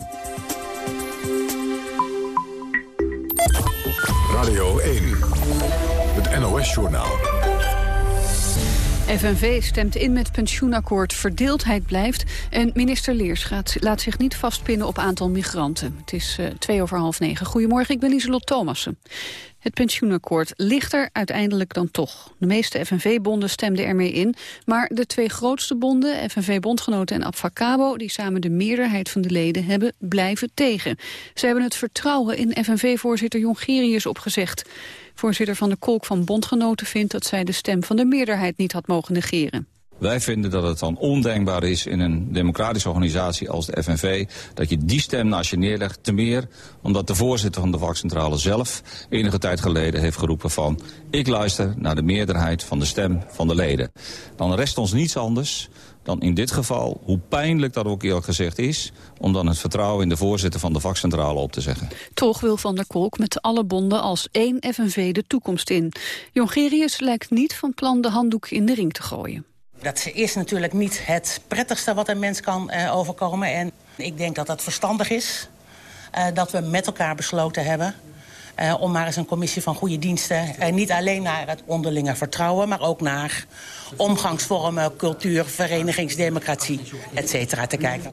Radio 1. Het NOS-journaal. FNV stemt in met pensioenakkoord, verdeeldheid blijft... en minister Leers gaat, laat zich niet vastpinnen op aantal migranten. Het is uh, twee over half negen. Goedemorgen, ik ben Iselot Thomassen. Het pensioenakkoord ligt er uiteindelijk dan toch. De meeste FNV-bonden stemden ermee in, maar de twee grootste bonden, FNV-bondgenoten en Abfacabo, die samen de meerderheid van de leden hebben, blijven tegen. Ze hebben het vertrouwen in FNV-voorzitter Jongerius opgezegd. Voorzitter van de Kolk van Bondgenoten vindt dat zij de stem van de meerderheid niet had mogen negeren. Wij vinden dat het dan ondenkbaar is in een democratische organisatie als de FNV... dat je die stem naast je neerlegt, te meer omdat de voorzitter van de vakcentrale zelf... enige tijd geleden heeft geroepen van... ik luister naar de meerderheid van de stem van de leden. Dan rest ons niets anders dan in dit geval, hoe pijnlijk dat ook eerlijk gezegd is... om dan het vertrouwen in de voorzitter van de vakcentrale op te zeggen. Toch wil Van der Kolk met alle bonden als één FNV de toekomst in. Jongerius lijkt niet van plan de handdoek in de ring te gooien. Dat is natuurlijk niet het prettigste wat een mens kan uh, overkomen. En ik denk dat dat verstandig is. Uh, dat we met elkaar besloten hebben... Uh, om maar eens een commissie van goede diensten... Uh, niet alleen naar het onderlinge vertrouwen... maar ook naar omgangsvormen, cultuur, verenigingsdemocratie, et cetera, te kijken.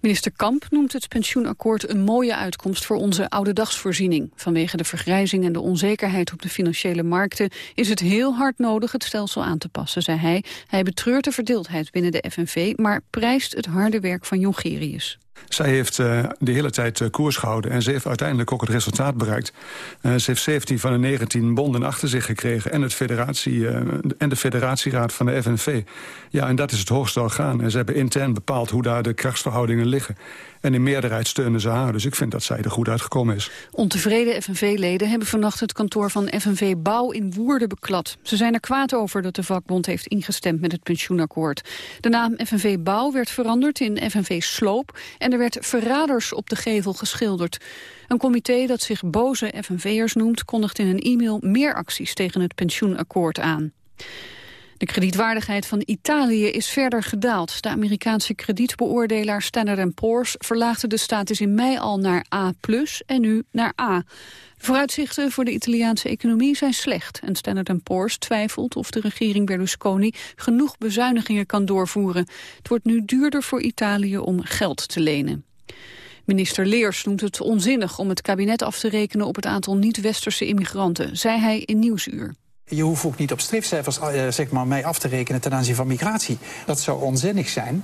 Minister Kamp noemt het pensioenakkoord een mooie uitkomst voor onze oude dagsvoorziening. Vanwege de vergrijzing en de onzekerheid op de financiële markten is het heel hard nodig het stelsel aan te passen, zei hij. Hij betreurt de verdeeldheid binnen de FNV, maar prijst het harde werk van Jongerius. Zij heeft uh, de hele tijd uh, koers gehouden en ze heeft uiteindelijk ook het resultaat bereikt. Uh, ze heeft 17 van de 19 bonden achter zich gekregen en, het federatie, en de federatieraad van de FNV. Ja, en dat is het hoogste orgaan. En ze hebben intern bepaald hoe daar de krachtsverhoudingen liggen. En in meerderheid steunen ze haar. Dus ik vind dat zij er goed uitgekomen is. Ontevreden FNV-leden hebben vannacht het kantoor van FNV Bouw in Woerden beklad. Ze zijn er kwaad over dat de vakbond heeft ingestemd met het pensioenakkoord. De naam FNV Bouw werd veranderd in FNV Sloop en er werd verraders op de gevel geschilderd. Een comité dat zich boze FNV'ers noemt kondigt in een e-mail meer acties tegen het pensioenakkoord aan. De kredietwaardigheid van Italië is verder gedaald. De Amerikaanse kredietbeoordelaar Standard Poor's verlaagde de status in mei al naar A+, en nu naar A. De vooruitzichten voor de Italiaanse economie zijn slecht. En Standard Poor's twijfelt of de regering Berlusconi genoeg bezuinigingen kan doorvoeren. Het wordt nu duurder voor Italië om geld te lenen. Minister Leers noemt het onzinnig om het kabinet af te rekenen op het aantal niet-westerse immigranten, zei hij in Nieuwsuur. Je hoeft ook niet op streefcijfers uh, zeg maar, mij af te rekenen ten aanzien van migratie. Dat zou onzinnig zijn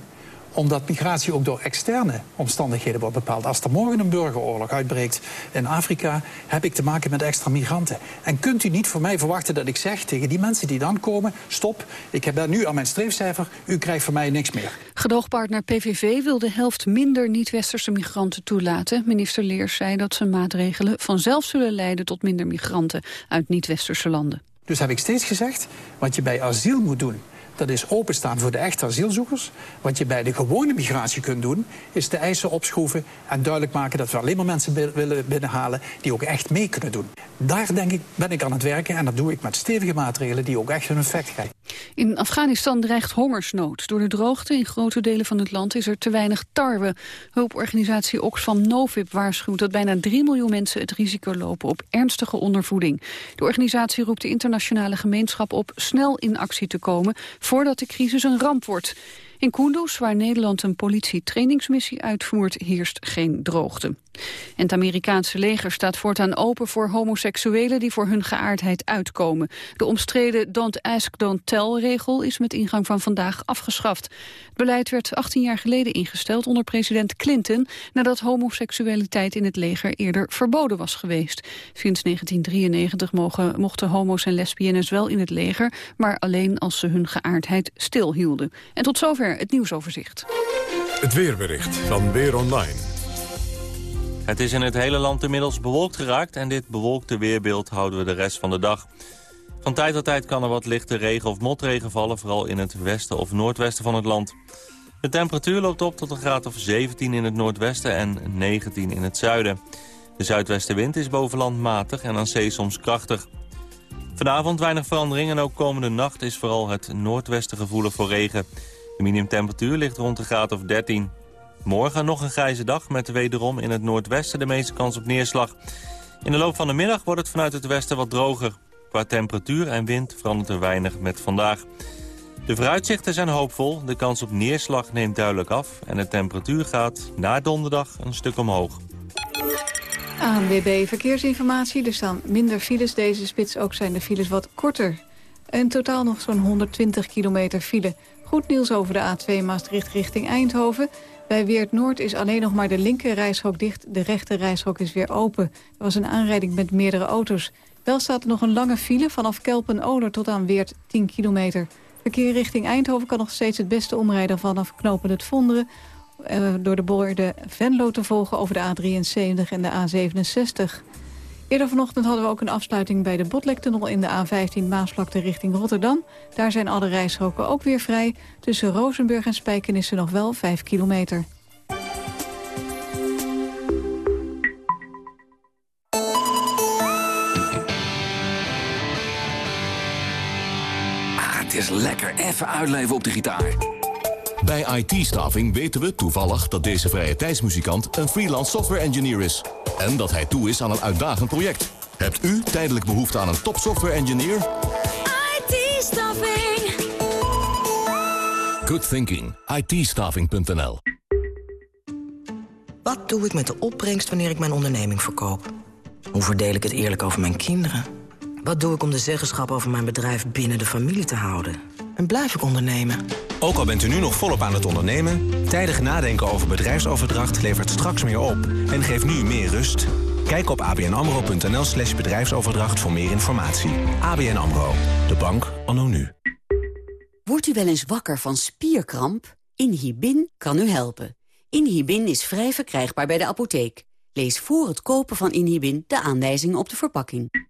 omdat migratie ook door externe omstandigheden wordt bepaald. Als er morgen een burgeroorlog uitbreekt in Afrika... heb ik te maken met extra migranten. En kunt u niet voor mij verwachten dat ik zeg tegen die mensen die dan komen... stop, ik heb nu aan mijn streefcijfer, u krijgt van mij niks meer. Gedoogpartner PVV wil de helft minder niet-westerse migranten toelaten. Minister Leers zei dat zijn maatregelen vanzelf zullen leiden... tot minder migranten uit niet-westerse landen. Dus heb ik steeds gezegd, wat je bij asiel moet doen dat is openstaan voor de echte asielzoekers. Wat je bij de gewone migratie kunt doen, is de eisen opschroeven... en duidelijk maken dat we alleen maar mensen willen binnenhalen... die ook echt mee kunnen doen. Daar denk ik, ben ik aan het werken en dat doe ik met stevige maatregelen... die ook echt hun effect krijgen. In Afghanistan dreigt hongersnood. Door de droogte in grote delen van het land is er te weinig tarwe. Hulporganisatie Oxfam Novib waarschuwt dat bijna 3 miljoen mensen het risico lopen op ernstige ondervoeding. De organisatie roept de internationale gemeenschap op snel in actie te komen voordat de crisis een ramp wordt. In Kunduz, waar Nederland een politietrainingsmissie uitvoert, heerst geen droogte. En het Amerikaanse leger staat voortaan open voor homoseksuelen die voor hun geaardheid uitkomen. De omstreden Don't Ask, Don't Tell-regel is met ingang van vandaag afgeschaft. Het beleid werd 18 jaar geleden ingesteld onder president Clinton... nadat homoseksualiteit in het leger eerder verboden was geweest. Sinds 1993 mogen, mochten homo's en lesbiennes wel in het leger... maar alleen als ze hun geaardheid stilhielden. En tot zover het nieuwsoverzicht. Het weerbericht van Weer Online. Het is in het hele land inmiddels bewolkt geraakt... en dit bewolkte weerbeeld houden we de rest van de dag. Van tijd tot tijd kan er wat lichte regen of motregen vallen... vooral in het westen of noordwesten van het land. De temperatuur loopt op tot een graad of 17 in het noordwesten en 19 in het zuiden. De zuidwestenwind is boven land matig en aan zee soms krachtig. Vanavond weinig verandering en ook komende nacht is vooral het noordwesten gevoelig voor regen. De minimumtemperatuur ligt rond de graad of 13. Morgen nog een grijze dag met wederom in het noordwesten de meeste kans op neerslag. In de loop van de middag wordt het vanuit het westen wat droger. Qua temperatuur en wind verandert er weinig met vandaag. De vooruitzichten zijn hoopvol, de kans op neerslag neemt duidelijk af... en de temperatuur gaat na donderdag een stuk omhoog. ANWB Verkeersinformatie. Er staan minder files deze spits. Ook zijn de files wat korter. In totaal nog zo'n 120 kilometer file. Goed nieuws over de A2 Maastricht richting Eindhoven. Bij Weert Noord is alleen nog maar de linker reishok dicht. De rechter reishok is weer open. Er was een aanrijding met meerdere auto's. Wel staat er nog een lange file vanaf Kelpen-Oler tot aan Weert 10 kilometer. Verkeer richting Eindhoven kan nog steeds het beste omrijden vanaf knopen het Vonderen... Eh, door de borden Venlo te volgen over de A73 en de A67. Eerder vanochtend hadden we ook een afsluiting bij de Botlektunnel in de A15 Maasvlakte richting Rotterdam. Daar zijn alle rijstroken ook weer vrij. Tussen Rozenburg en Spijkenissen nog wel 5 kilometer. Ah, het is lekker even uitleven op de gitaar. Bij IT-staffing weten we toevallig dat deze vrije tijdsmuzikant een freelance software engineer is. En dat hij toe is aan een uitdagend project. Hebt u tijdelijk behoefte aan een top software engineer? IT-staffing. Good thinking. it Wat doe ik met de opbrengst wanneer ik mijn onderneming verkoop? Hoe verdeel ik het eerlijk over mijn kinderen? Wat doe ik om de zeggenschap over mijn bedrijf binnen de familie te houden? En blijf ik ondernemen? Ook al bent u nu nog volop aan het ondernemen... tijdig nadenken over bedrijfsoverdracht levert straks meer op... en geeft nu meer rust. Kijk op abnamro.nl slash bedrijfsoverdracht voor meer informatie. ABN AMRO, de bank anno nu. Wordt u wel eens wakker van spierkramp? Inhibin kan u helpen. Inhibin is vrij verkrijgbaar bij de apotheek. Lees voor het kopen van Inhibin de aanwijzingen op de verpakking.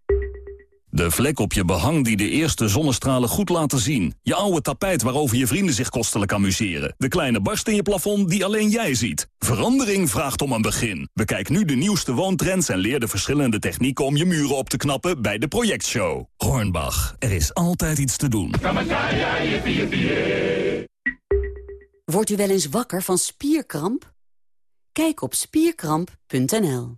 De vlek op je behang die de eerste zonnestralen goed laten zien. Je oude tapijt waarover je vrienden zich kostelijk amuseren. De kleine barst in je plafond die alleen jij ziet. Verandering vraagt om een begin. Bekijk nu de nieuwste woontrends en leer de verschillende technieken om je muren op te knappen bij de projectshow. Hornbach, er is altijd iets te doen. Wordt u wel eens wakker van spierkramp? Kijk op spierkramp.nl.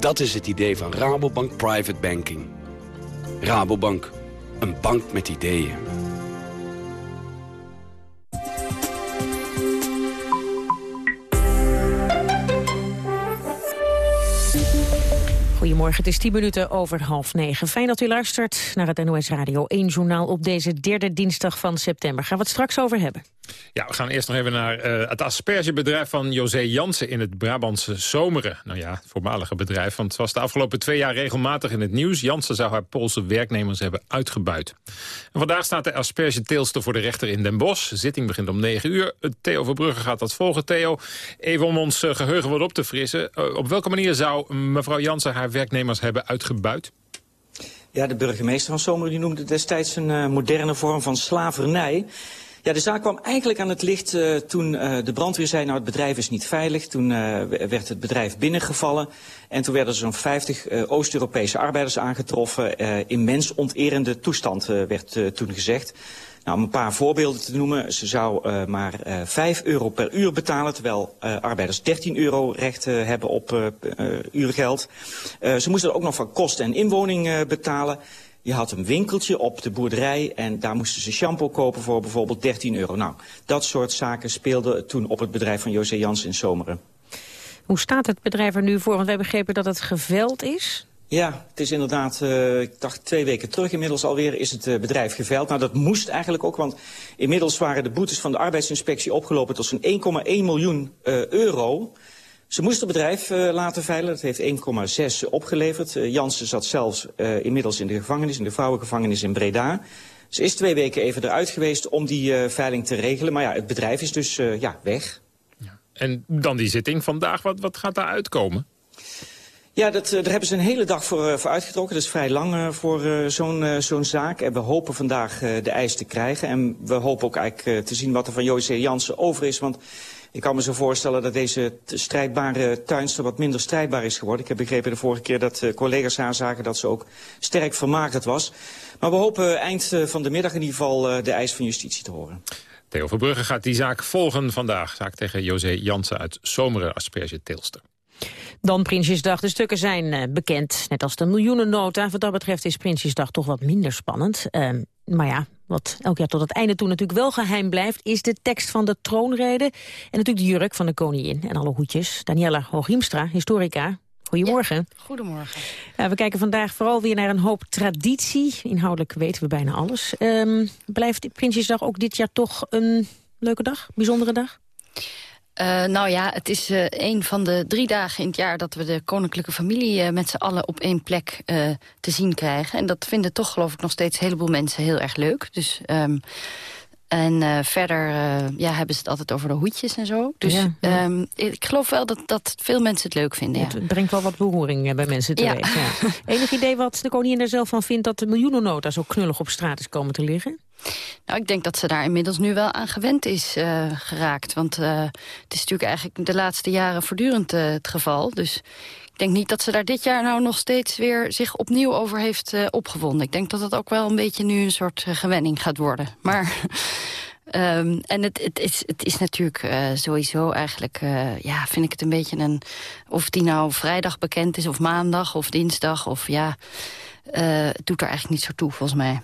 Dat is het idee van Rabobank Private Banking. Rabobank, een bank met ideeën. Goedemorgen, het is 10 minuten over half negen. Fijn dat u luistert naar het NOS Radio 1 Journaal op deze derde dinsdag van september. Gaan we het straks over hebben. Ja, we gaan eerst nog even naar uh, het aspergebedrijf van José Jansen in het Brabantse Zomeren. Nou ja, het voormalige bedrijf, want het was de afgelopen twee jaar regelmatig in het nieuws. Jansen zou haar Poolse werknemers hebben uitgebuit. En vandaag staat de aspergeteelster voor de rechter in Den Bosch. De zitting begint om 9 uur. Theo Verbrugge gaat dat volgen. Theo, even om ons uh, geheugen wat op te frissen. Op welke manier zou mevrouw Jansen haar werknemers hebben uitgebuit? Ja, de burgemeester van Zomeren die noemde destijds een moderne vorm van slavernij. Ja, de zaak kwam eigenlijk aan het licht uh, toen uh, de brandweer zei... nou, het bedrijf is niet veilig. Toen uh, werd het bedrijf binnengevallen. En toen werden er zo'n 50 Oost-Europese arbeiders aangetroffen. in mensonterende toestand werd toen gezegd. Nou, om een paar voorbeelden te noemen. Ze zou maar uh, 5 euro per uur betalen, terwijl arbeiders 13 euro recht hebben op uurgeld. ze moesten ook nog van kosten en inwoning betalen. Je had een winkeltje op de boerderij en daar moesten ze shampoo kopen voor bijvoorbeeld 13 euro. Nou, dat soort zaken speelden toen op het bedrijf van José Jans in Zomeren. Hoe staat het bedrijf er nu voor? Want wij begrepen dat het geveld is. Ja, het is inderdaad, uh, ik dacht twee weken terug inmiddels alweer is het uh, bedrijf geveild. Nou, dat moest eigenlijk ook, want inmiddels waren de boetes van de arbeidsinspectie opgelopen tot zo'n 1,1 miljoen uh, euro. Ze moest het bedrijf uh, laten veilen. Dat heeft 1,6 opgeleverd. Uh, Jansen zat zelfs uh, inmiddels in de gevangenis, in de vrouwengevangenis in Breda. Ze is twee weken even eruit geweest om die veiling te regelen. Maar ja, het bedrijf is dus ja, weg. Ja. En dan die zitting vandaag, wat, wat gaat daar uitkomen? Ja, dat, daar hebben ze een hele dag voor, voor uitgetrokken. Dat is vrij lang voor zo'n zo'n zaak. En we hopen vandaag de eis te krijgen. En we hopen ook eigenlijk te zien wat er van José Jansen over is. Want ik kan me zo voorstellen dat deze strijdbare tuinster wat minder strijdbaar is geworden. Ik heb begrepen de vorige keer dat uh, collega's haar zagen dat ze ook sterk vermagerd was. Maar we hopen eind uh, van de middag in ieder geval uh, de eis van justitie te horen. Theo Verbrugge gaat die zaak volgen vandaag. Zaak tegen José Jansen uit Zomeren Asperge Tilster. Dan Prinsjesdag. De stukken zijn uh, bekend, net als de miljoenennota. Wat dat betreft is Prinsjesdag toch wat minder spannend. Uh, maar ja, wat elk jaar tot het einde toe natuurlijk wel geheim blijft... is de tekst van de troonrede en natuurlijk de jurk van de koningin en alle hoedjes. Daniela Hooghiemstra, historica. Goedemorgen. Ja, goedemorgen. Ja, we kijken vandaag vooral weer naar een hoop traditie. Inhoudelijk weten we bijna alles. Um, blijft Prinsjesdag ook dit jaar toch een leuke dag, bijzondere dag? Uh, nou ja, het is uh, een van de drie dagen in het jaar... dat we de koninklijke familie uh, met z'n allen op één plek te zien krijgen. En dat vinden toch geloof ik nog steeds een heleboel mensen heel erg leuk. Dus... Um, en uh, verder uh, ja, hebben ze het altijd over de hoedjes en zo. Dus ja, ja. Um, ik geloof wel dat, dat veel mensen het leuk vinden. Het brengt wel wat beroering bij mensen teweeg. Ja. Enig idee wat de koningin er zelf van vindt... dat de miljoenennota zo knullig op straat is komen te liggen? Nou, ik denk dat ze daar inmiddels nu wel aan gewend is uh, geraakt. Want het is natuurlijk eigenlijk de laatste jaren voortdurend het geval. Dus ik denk niet dat ze daar dit jaar nou nog steeds weer zich opnieuw over heeft opgewonden. Ik denk dat het ook wel een beetje nu een soort gewenning gaat worden. Maar... Um, en het, het, is, het is natuurlijk uh, sowieso eigenlijk, uh, ja, vind ik het een beetje een... of die nou vrijdag bekend is, of maandag, of dinsdag, of ja... Uh, het doet er eigenlijk niet zo toe, volgens mij.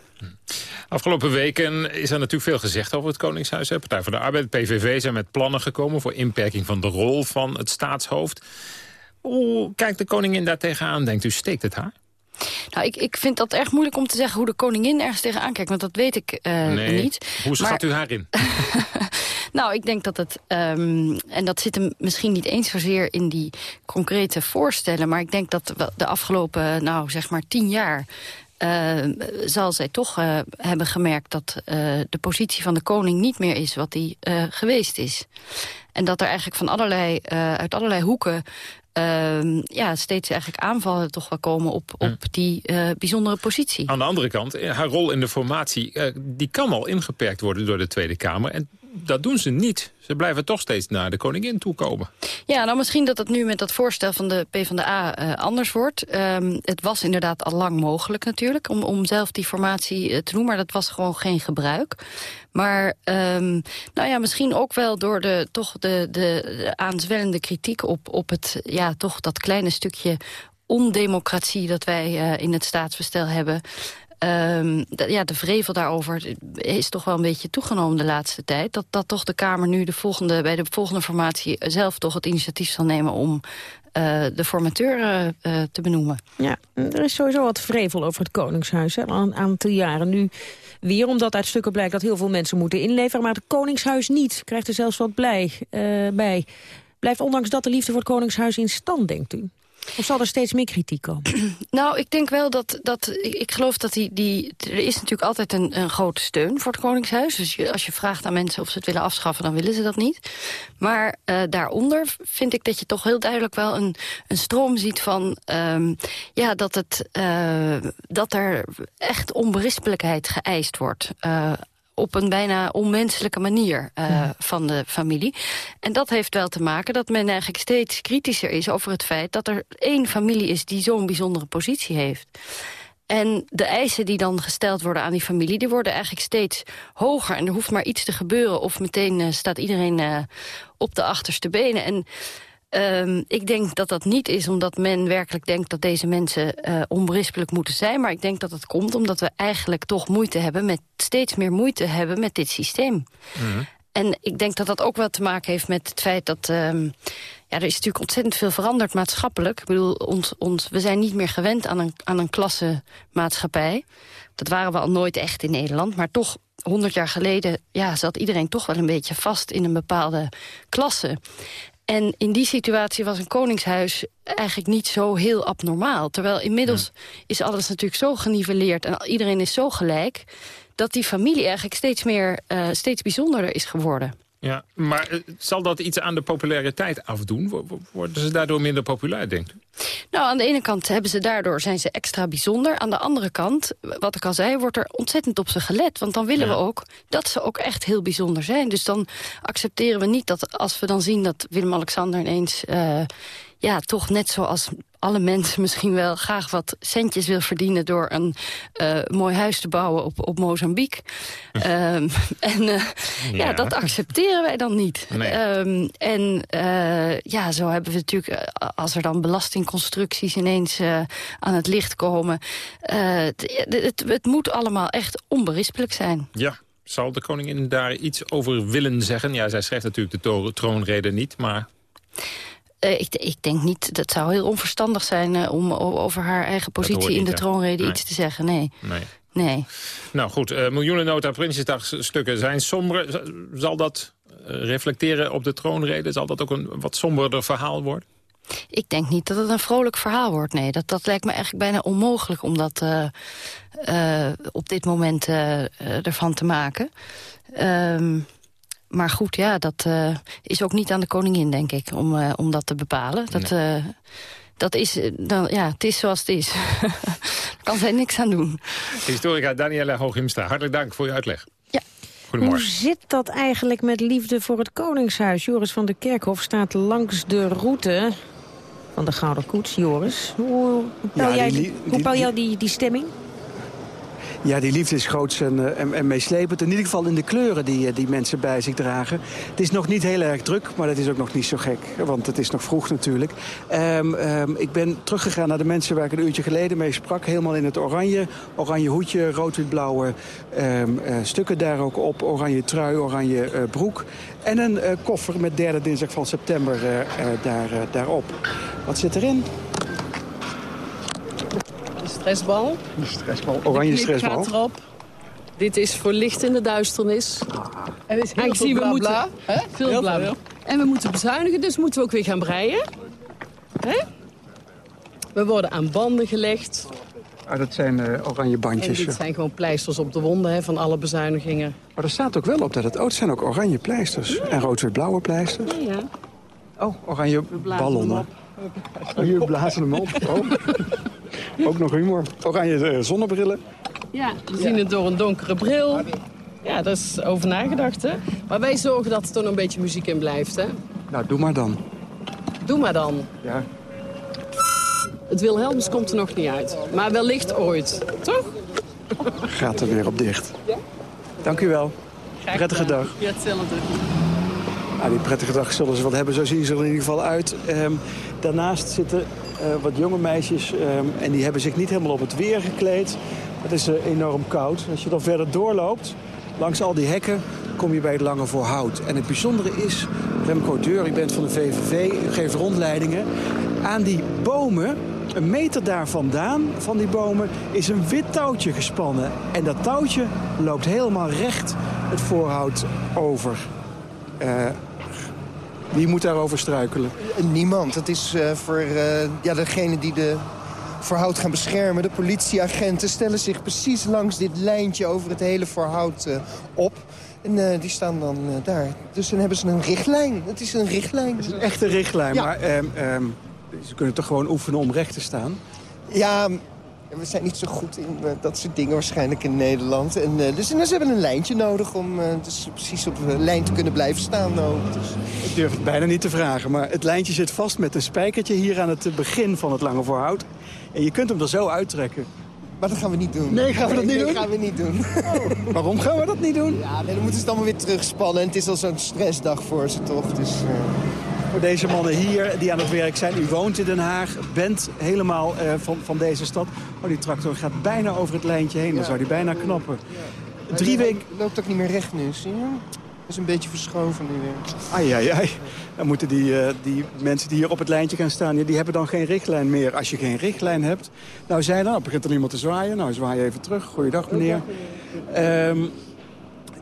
Afgelopen weken is er natuurlijk veel gezegd over het Koningshuis. Hè. Partij voor de Arbeid, PVV zijn met plannen gekomen... voor inperking van de rol van het staatshoofd. Hoe kijkt de koningin daar tegenaan, denkt u? Steekt het haar? Nou, ik, ik vind dat erg moeilijk om te zeggen hoe de koningin ergens tegenaan kijkt. Want dat weet ik uh, nee. niet. Hoe schat u haar in? nou, ik denk dat het... Um, en dat zit hem misschien niet eens zozeer in die concrete voorstellen... maar ik denk dat de afgelopen, nou, zeg maar tien jaar... Uh, zal zij toch uh, hebben gemerkt dat uh, de positie van de koning niet meer is wat die geweest is. En dat er eigenlijk van allerlei, uit allerlei hoeken uh, ja, steeds eigenlijk aanvallen toch wel komen op, op die uh, bijzondere positie. Aan de andere kant, haar rol in de formatie... Uh, die kan al ingeperkt worden door de Tweede Kamer. En dat doen ze niet. Ze blijven toch steeds naar de koningin toekomen. Ja, nou misschien dat het nu met dat voorstel van de PvdA uh, anders wordt. Um, het was inderdaad al lang mogelijk natuurlijk... om, om zelf die formatie uh, te doen, maar dat was gewoon geen gebruik. Maar um, nou ja, misschien ook wel door de, toch de, de, de aanzwellende kritiek op, op het... ja, toch dat kleine stukje ondemocratie dat wij uh, in het staatsbestel hebben... De, ja, de vrevel daarover is toch wel een beetje toegenomen de laatste tijd. Dat, dat toch de Kamer nu de volgende, bij de volgende formatie zelf toch het initiatief zal nemen om uh, de formateur uh, te benoemen. Ja, er is sowieso wat vrevel over het Koningshuis. Al een aantal jaren nu weer, omdat uit stukken blijkt dat heel veel mensen moeten inleveren. Maar het Koningshuis niet. Krijgt er zelfs wat blij, bij. Blijft ondanks dat de liefde voor het Koningshuis in stand, denkt u? Of zal er steeds meer kritiek komen? Nou, ik denk wel dat... dat ik geloof dat die, die... Er is natuurlijk altijd een, een grote steun voor het Koningshuis. Dus als je vraagt aan mensen of ze het willen afschaffen... dan willen ze dat niet. Maar uh, daaronder vind ik dat je toch heel duidelijk wel een, een stroom ziet van... Um, ja, dat, het, uh, dat er echt onberispelijkheid geëist wordt... Uh, op een bijna onmenselijke manier uh, ja. van de familie. En dat heeft wel te maken dat men eigenlijk steeds kritischer is over het feit... dat er één familie is die zo'n bijzondere positie heeft. En de eisen die dan gesteld worden aan die familie... die worden eigenlijk steeds hoger. En er hoeft maar iets te gebeuren of meteen uh, staat iedereen uh, op de achterste benen. En Um, ik denk dat dat niet is omdat men werkelijk denkt dat deze mensen uh, onberispelijk moeten zijn. Maar ik denk dat het komt omdat we eigenlijk toch moeite hebben met steeds meer moeite hebben met dit systeem. Mm -hmm. En ik denk dat dat ook wel te maken heeft met het feit dat... Um, ja, er is natuurlijk ontzettend veel veranderd maatschappelijk. Ik bedoel, ons, ons, we zijn niet meer gewend aan een, aan een klassenmaatschappij. Dat waren we al nooit echt in Nederland. Maar toch, honderd jaar geleden ja, zat iedereen toch wel een beetje vast in een bepaalde klasse. En in die situatie was een koningshuis eigenlijk niet zo heel abnormaal. Terwijl inmiddels ja. is alles natuurlijk zo geniveleerd en iedereen is zo gelijk... dat die familie eigenlijk steeds meer, uh, steeds bijzonderder is geworden. Ja, maar uh, zal dat iets aan de populariteit afdoen? Worden ze daardoor minder populair, denkt u? Nou, aan de ene kant hebben ze daardoor, zijn ze extra bijzonder. Aan de andere kant, wat ik al zei, wordt er ontzettend op ze gelet. Want dan willen ja. we ook dat ze ook echt heel bijzonder zijn. Dus dan accepteren we niet dat als we dan zien dat Willem-Alexander ineens... Uh, ja, toch net zoals alle mensen misschien wel graag wat centjes wil verdienen... door een uh, mooi huis te bouwen op, op Mozambique. um, en uh, ja. ja. dat accepteren wij dan niet. Nee. Um, en uh, ja, zo hebben we natuurlijk... als er dan belastingconstructies ineens aan het licht komen... Het, het, het moet allemaal echt onberispelijk zijn. Ja. Zal de koningin daar iets over willen zeggen? Ja, zij schrijft natuurlijk de troonrede niet, maar... Uh, ik, ik, denk niet, dat zou heel onverstandig zijn uh, om over haar eigen positie niet, in de hè? troonrede nee. iets te zeggen. Nee. nee. nee. Nou goed, uh, miljoenen nota Prinsjesdagstukken zijn somber. Zal dat reflecteren op de troonrede? Zal dat ook een wat somberder verhaal worden? Ik denk niet dat het een vrolijk verhaal wordt, nee. Dat, dat lijkt me eigenlijk bijna onmogelijk om dat op dit moment ervan te maken. Um, maar goed, ja, dat uh, is ook niet aan de koningin, denk ik, om, uh, om dat te bepalen. Dat, nee. uh, dat is, dan, ja, het is zoals het is. Daar kan zij niks aan doen. Historica Daniela Hoogimstra, hartelijk dank voor je uitleg. Ja. Hoe zit dat eigenlijk met liefde voor het Koningshuis? Joris van der Kerkhof staat langs de route van de Gouden Koets. Joris, hoe, ja, jij, die, hoe jou die, die stemming? Ja, die liefde is groots en, en, en meeslepend. In ieder geval in de kleuren die, die mensen bij zich dragen. Het is nog niet heel erg druk, maar dat is ook nog niet zo gek. Want het is nog vroeg natuurlijk. Um, um, ik ben teruggegaan naar de mensen waar ik een uurtje geleden mee sprak. Helemaal in het oranje. Oranje hoedje, rood-wit-blauwe um, uh, stukken daar ook op. Oranje trui, oranje broek. En een koffer met derde dinsdag van september daar, daarop. Wat zit erin? Een stressbal. Een stressbal, oranje stressbal. gaat erop. Dit is voor licht in de duisternis. En is heel veel bla, bla. Hè? Veel heel bla, bla. En we moeten bezuinigen, dus moeten we ook weer gaan breien. Hè? We worden aan banden gelegd. Ah, dat zijn uh, oranje bandjes. En dit zijn gewoon pleisters op de wonden hè, van alle bezuinigingen. Maar er staat ook wel op dat het... Het zijn ook oranje pleisters. Ja. En rood-wit-blauwe pleisters. Ja, ja. Oh, oranje ballonnen. Oh, jullie blazen hem op. Oh. ook nog humor. Oranje uh, zonnebrillen. Ja, we zien het door een donkere bril. Ja, daar is over nagedacht, hè. Maar wij zorgen dat er toch een beetje muziek in blijft, hè. Nou, doe maar dan. Doe maar dan. Ja. Het Wilhelmus komt er nog niet uit. Maar wellicht ooit, toch? Gaat er weer op dicht. Dank u wel. Prettige dag. Ja, hetzelfde. Die prettige dag zullen ze wel hebben. Zo zien ze er in ieder geval uit. Um, daarnaast zitten uh, wat jonge meisjes. Um, en die hebben zich niet helemaal op het weer gekleed. Het is uh, enorm koud. Als je dan verder doorloopt, langs al die hekken, kom je bij het Lange Voorhout. En het bijzondere is, Remco Deur, u bent van de VVV, u geeft rondleidingen. Aan die bomen, een meter daar vandaan, van die bomen, is een wit touwtje gespannen. En dat touwtje loopt helemaal recht het voorhout over. Uh, wie moet daarover struikelen? Niemand. Het is uh, voor uh, ja, degene die de voorhout gaan beschermen. De politieagenten stellen zich precies langs dit lijntje over het hele voorhout uh, op. En uh, die staan dan uh, daar. Dus dan hebben ze een richtlijn. Het is een richtlijn. Het is een echte richtlijn. Ja. Maar um, um, ze kunnen toch gewoon oefenen om recht te staan? Ja, we zijn niet zo goed in uh, dat soort dingen waarschijnlijk in Nederland. En, uh, dus, en ze hebben een lijntje nodig om uh, dus precies op de lijn te kunnen blijven staan. Ook. Dus. Ik durf het bijna niet te vragen, maar het lijntje zit vast met een spijkertje hier aan het begin van het lange voorhout. En je kunt hem er zo uittrekken. Maar dat gaan we niet doen. Nee, gaan we dat niet nee, doen? dat gaan we niet doen. Oh, waarom gaan we dat niet doen? Ja, nee, dan moeten ze het allemaal weer terugspannen. En het is al zo'n stressdag voor ze, toch? Dus. Voor deze mannen hier die aan het werk zijn. U woont in Den Haag, bent helemaal uh, van, van deze stad. Oh, die tractor gaat bijna over het lijntje heen. Dan zou die bijna knappen. Ja. Drie weken... loopt ook niet meer recht nu, zie je? Is een beetje verschoven nu weer. Ai, ai, ai. Dan moeten die, uh, die mensen die hier op het lijntje gaan staan... die hebben dan geen richtlijn meer. Als je geen richtlijn hebt, nou zij dan, begint er iemand te zwaaien. Nou, zwaai even terug. Goeiedag, meneer. Um,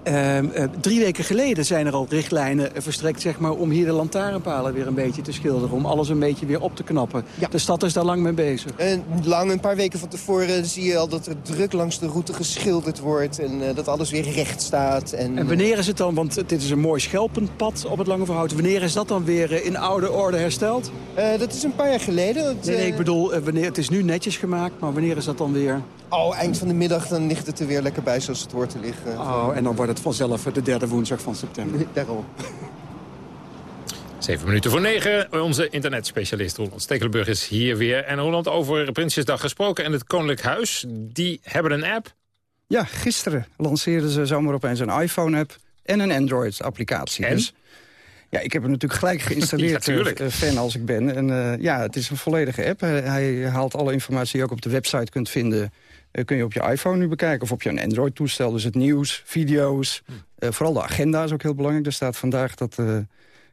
Uh, uh, drie weken geleden zijn er al richtlijnen verstrekt zeg maar, om hier de lantaarnpalen weer een beetje te schilderen. Om alles een beetje weer op te knappen. Ja. De stad is daar lang mee bezig. En lang, een paar weken van tevoren zie je al dat er druk langs de route geschilderd wordt. En uh, dat alles weer recht staat. En, en wanneer is het dan, want dit is een mooi schelpend pad op het Lange Verhout. Wanneer is dat dan weer in oude orde hersteld? dat is een paar jaar geleden. Dat, nee, nee, ik bedoel, wanneer, het is nu netjes gemaakt, maar wanneer is dat dan weer? Oh, eind van de middag dan ligt het er weer lekker bij zoals het hoort te liggen. Oh, en dan wordt het vanzelf de derde woensdag van september. Daarom. Zeven minuten voor negen. Onze internetspecialist Roland Stekelenburg is hier weer. En Roland, over Prinsjesdag gesproken en het Koninklijk Huis. Die hebben een app. Ja, gisteren lanceerden ze zomaar opeens een iPhone-app en een Android-applicatie. En? Dus ja, ik heb hem natuurlijk gelijk geïnstalleerd, ja, uh, fan als ik ben. En uh, ja, het is een volledige app. Hij, hij haalt alle informatie die je ook op de website kunt vinden... Uh, kun je op je iPhone nu bekijken of op je Android-toestel. Dus het nieuws, video's, hm. vooral de agenda is ook heel belangrijk. Er staat vandaag dat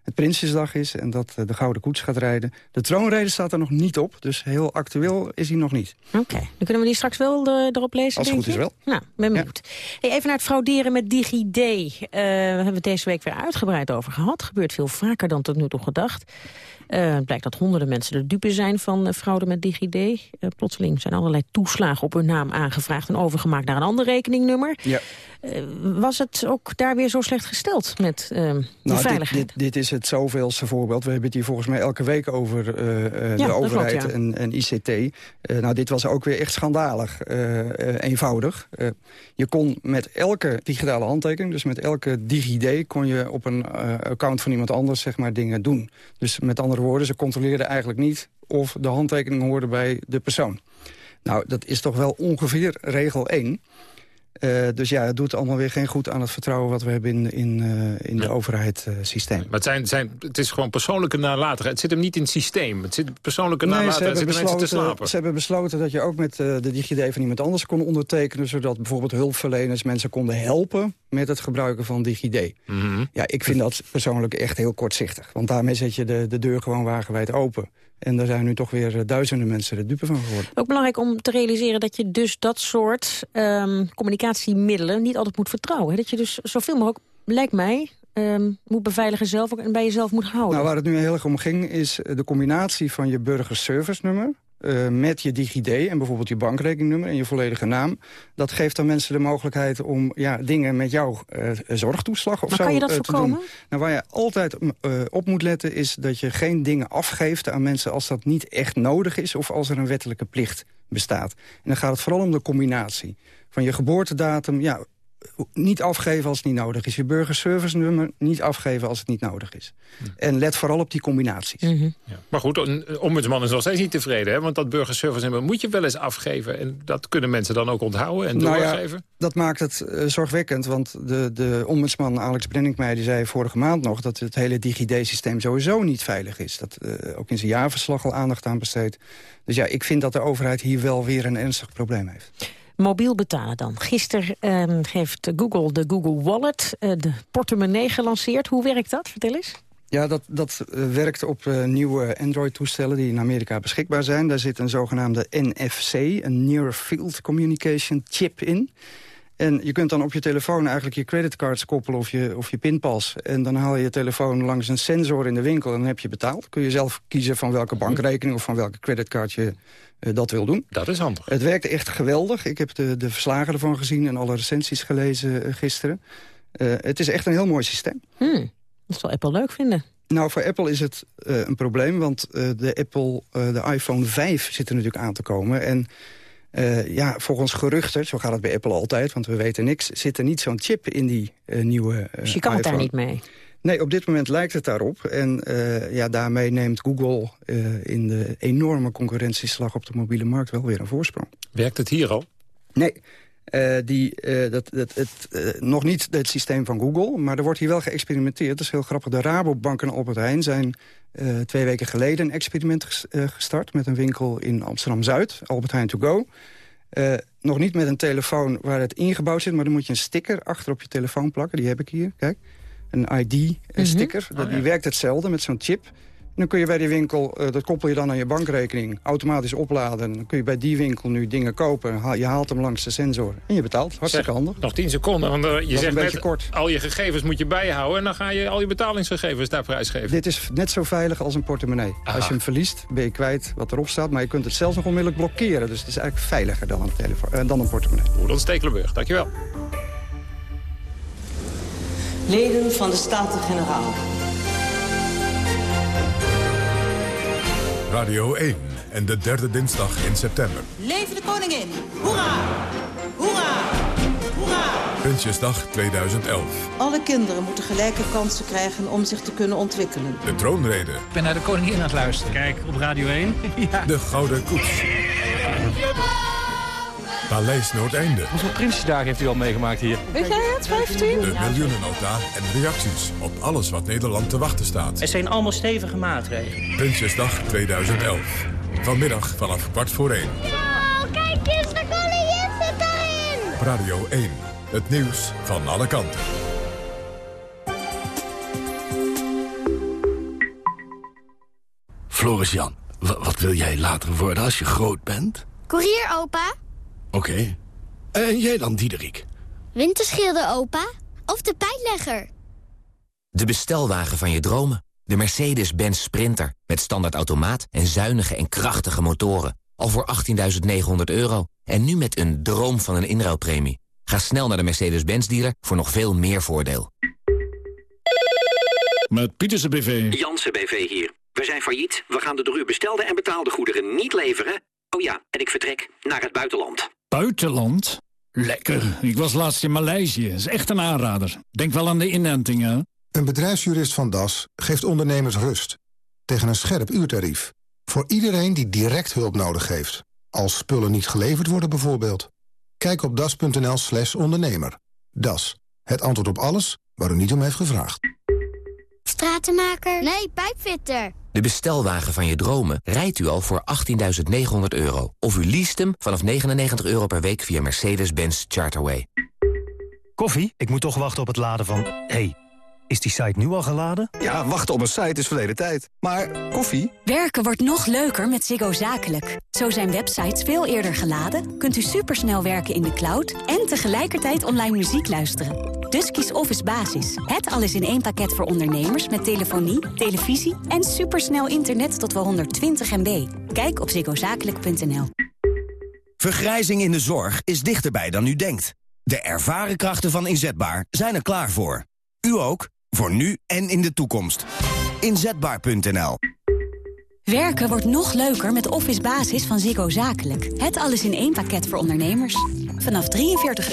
het Prinsjesdag is en dat de Gouden Koets gaat rijden. De troonrede staat er nog niet op, dus heel actueel is hij nog niet. Oké, okay. dan kunnen we die straks wel de, erop lezen, Als het goed je? is wel. Nou, ben benieuwd. Ja. Hey, even naar het frauderen met DigiD. Uh, we hebben het deze week weer uitgebreid over gehad. Gebeurt veel vaker dan tot nu toe gedacht. Uh, het blijkt dat honderden mensen de dupe zijn van uh, fraude met DigiD. Uh, plotseling zijn allerlei toeslagen op hun naam aangevraagd... en overgemaakt naar een ander rekeningnummer. Ja. was het ook daar weer zo slecht gesteld met de nou, veiligheid? Dit, dit, dit, is het zoveelste voorbeeld. We hebben het hier volgens mij elke week over ja, de overheid klopt, ja. en, en, ICT. nou, dit was ook weer echt schandalig eenvoudig. je kon met elke digitale handtekening, dus met elke DigiD... kon je op een account van iemand anders zeg maar, dingen doen. Dus met andere woorden, ze controleerden eigenlijk niet of de handtekening hoorde bij de persoon. Nou, dat is toch wel ongeveer regel 1. Uh, dus ja, het doet allemaal weer geen goed aan het vertrouwen... wat we hebben in, in, uh, in de overheid uh, systeem. Maar het, zijn, zijn, het is gewoon persoonlijke nalatigheid. Het zit hem niet in het systeem. Het zit persoonlijke nee, nalatigheid. Ze hebben, besloten, te slapen. ze hebben besloten dat je ook met de DigiD van iemand anders kon ondertekenen... zodat bijvoorbeeld hulpverleners mensen konden helpen... met het gebruiken van DigiD. Mm -hmm. Ja, ik vind dat persoonlijk echt heel kortzichtig. Want daarmee zet je de, de deur gewoon wagenwijd open. En daar zijn nu toch weer eh, duizenden mensen de dupe van geworden. Ook belangrijk om te realiseren dat je dus dat soort um, communicatiemiddelen niet altijd moet vertrouwen. Dat je dus zoveel mogelijk, lijkt mij, um, moet beveiligen zelf ook en bij jezelf moet houden. Nou, waar het nu heel erg om ging is de combinatie van je burgerservice nummer uh, met je DigiD en bijvoorbeeld je bankrekeningnummer en je volledige naam. Dat geeft dan mensen de mogelijkheid om ja, dingen met jouw uh, zorgtoeslag of maar zo kan je dat uh, te doen. Nou, waar je altijd op moet letten is dat je geen dingen afgeeft aan mensen als dat niet echt nodig is of als er een wettelijke plicht bestaat. En dan gaat het vooral om de combinatie van je geboortedatum. Ja, niet afgeven als het niet nodig is. Je burgerservice nummer niet afgeven als het niet nodig is. Hm. En let vooral op die combinaties. Mm -hmm. ja. Maar goed, een ombudsman is nog steeds niet tevreden. Hè? Want dat burgerservice nummer moet je wel eens afgeven. En dat kunnen mensen dan ook onthouden en nou doorgeven. Ja, dat maakt het uh, zorgwekkend. Want de, de ombudsman Alex Brenningmeijer die zei vorige maand nog... dat het hele DigiD-systeem sowieso niet veilig is. Dat uh, ook in zijn jaarverslag al aandacht aan besteed. Dus ja, ik vind dat de overheid hier wel weer een ernstig probleem heeft. Mobiel betalen dan. Gisteren heeft Google de Google Wallet, uh, de portemonnee gelanceerd. Hoe werkt dat? Vertel eens. Ja, dat, dat uh, werkt op uh, nieuwe Android-toestellen die in Amerika beschikbaar zijn. Daar zit een zogenaamde NFC, een Near Field Communication chip in. En je kunt dan op je telefoon eigenlijk je creditcards koppelen of je, of je pinpas. En dan haal je je telefoon langs een sensor in de winkel en dan heb je betaald. Kun je zelf kiezen van welke bankrekening of van welke creditcard je uh, dat wil doen. Dat is handig. Het werkt echt geweldig. Ik heb de, de verslagen ervan gezien en alle recensies gelezen uh, gisteren. Uh, het is echt een heel mooi systeem. Hmm, dat zal Apple leuk vinden. Nou, voor Apple is het een probleem, want de Apple, de iPhone 5 zit er natuurlijk aan te komen. En uh, ja, volgens geruchten, zo gaat het bij Apple altijd, want we weten niks... zit er niet zo'n chip in die uh, nieuwe uh, Dus je kan iPhone. het daar niet mee? Nee, op dit moment lijkt het daarop. En ja, daarmee neemt Google in de enorme concurrentieslag op de mobiele markt wel weer een voorsprong. Werkt het hier al? Nee, die, dat, dat, het, nog niet het systeem van Google, maar er wordt hier wel geëxperimenteerd. Dat is heel grappig. De Rabobank en Albert Heijn zijn twee weken geleden een experiment ges gestart... met een winkel in Amsterdam-Zuid, Albert Heijn To Go. Nog niet met een telefoon waar het ingebouwd zit... maar dan moet je een sticker achter op je telefoon plakken. Die heb ik hier, kijk. Een ID-sticker. Mm -hmm. oh, ja. Die werkt hetzelfde met zo'n chip. Dan kun je bij die winkel, uh, dat koppel je dan aan je bankrekening... automatisch opladen. Dan kun je bij die winkel nu dingen kopen. Je haalt hem langs de sensor en je betaalt. Hartstikke zeg, handig. Nog 10 seconden, want uh, je zegt net, kort. al je gegevens moet je bijhouden... en dan ga je al je betalingsgegevens daar prijsgeven. Dit is net zo veilig als een portemonnee. Aha. Als je hem verliest, ben je kwijt wat erop staat... maar je kunt het zelfs nog onmiddellijk blokkeren. Dus het is eigenlijk veiliger dan een, telefoon, uh, dan een portemonnee. Roland Stekelenburg, dankjewel. Leden van de Staten-Generaal. Radio 1 en de derde dinsdag in september. Leven de koningin! Hoera! Hoera! Hoera! Prinsjesdag 2011. Alle kinderen moeten gelijke kansen krijgen om zich te kunnen ontwikkelen. De troonrede. Ik ben naar de koningin aan het luisteren. Kijk, op Radio 1. ja. De Gouden Koets. Paleis Noordeinde. Hoeveel Prinsjesdagen heeft u al meegemaakt hier? Weet jij het, 15? De miljoenennota en reacties op alles wat Nederland te wachten staat. Er zijn allemaal stevige maatregelen. Prinsjesdag 2011. Vanmiddag vanaf kwart voor één. Oh, kijk eens, de koningin zit daarin! Radio 1. Het nieuws van alle kanten. Floris Jan, wat wil jij later worden als je groot bent? Koerier, opa. Oké. Okay. En jij dan, Diederik? Winterschilder, opa. Of de pijnlegger. De bestelwagen van je dromen. De Mercedes-Benz Sprinter. Met standaard automaat en zuinige en krachtige motoren. Al voor 18.900 euro. En nu met een droom van een inruilpremie. Ga snel naar de Mercedes-Benz dealer voor nog veel meer voordeel. Met Pieterse BV. Jansen BV hier. We zijn failliet. We gaan de door u bestelde en betaalde goederen niet leveren. Oh ja, en ik vertrek naar het buitenland. Buitenland? Lekker. Ik was laatst in Maleisië. is echt een aanrader. Denk wel aan de inentingen. Een bedrijfsjurist van Das geeft ondernemers rust. Tegen een scherp uurtarief. Voor iedereen die direct hulp nodig heeft. Als spullen niet geleverd worden bijvoorbeeld. Kijk op das.nl slash ondernemer. Das, het antwoord op alles waar u niet om heeft gevraagd. Stratenmaker? Nee, pijpfitter. De bestelwagen van je dromen rijdt u al voor 18.900 euro. Of u leest hem vanaf 99 euro per week via Mercedes-Benz Charterway. Koffie? Ik moet toch wachten op het laden van... hey, is die site nu al geladen? Ja, wachten op een site is verleden tijd. Maar koffie? Werken wordt nog leuker met Ziggo Zakelijk. Zo zijn websites veel eerder geladen, kunt u supersnel werken in de cloud... en tegelijkertijd online muziek luisteren. Dus kies Office Basis. Het alles in één pakket voor ondernemers met telefonie, televisie... en supersnel internet tot wel 120 MB. Kijk op ziggozakelijk.nl. Vergrijzing in de zorg is dichterbij dan u denkt. De ervaren krachten van Inzetbaar zijn er klaar voor. U ook, voor nu en in de toekomst. Inzetbaar.nl Werken wordt nog leuker met Office Basis van Ziggo Zakelijk. Het alles in één pakket voor ondernemers. Vanaf 43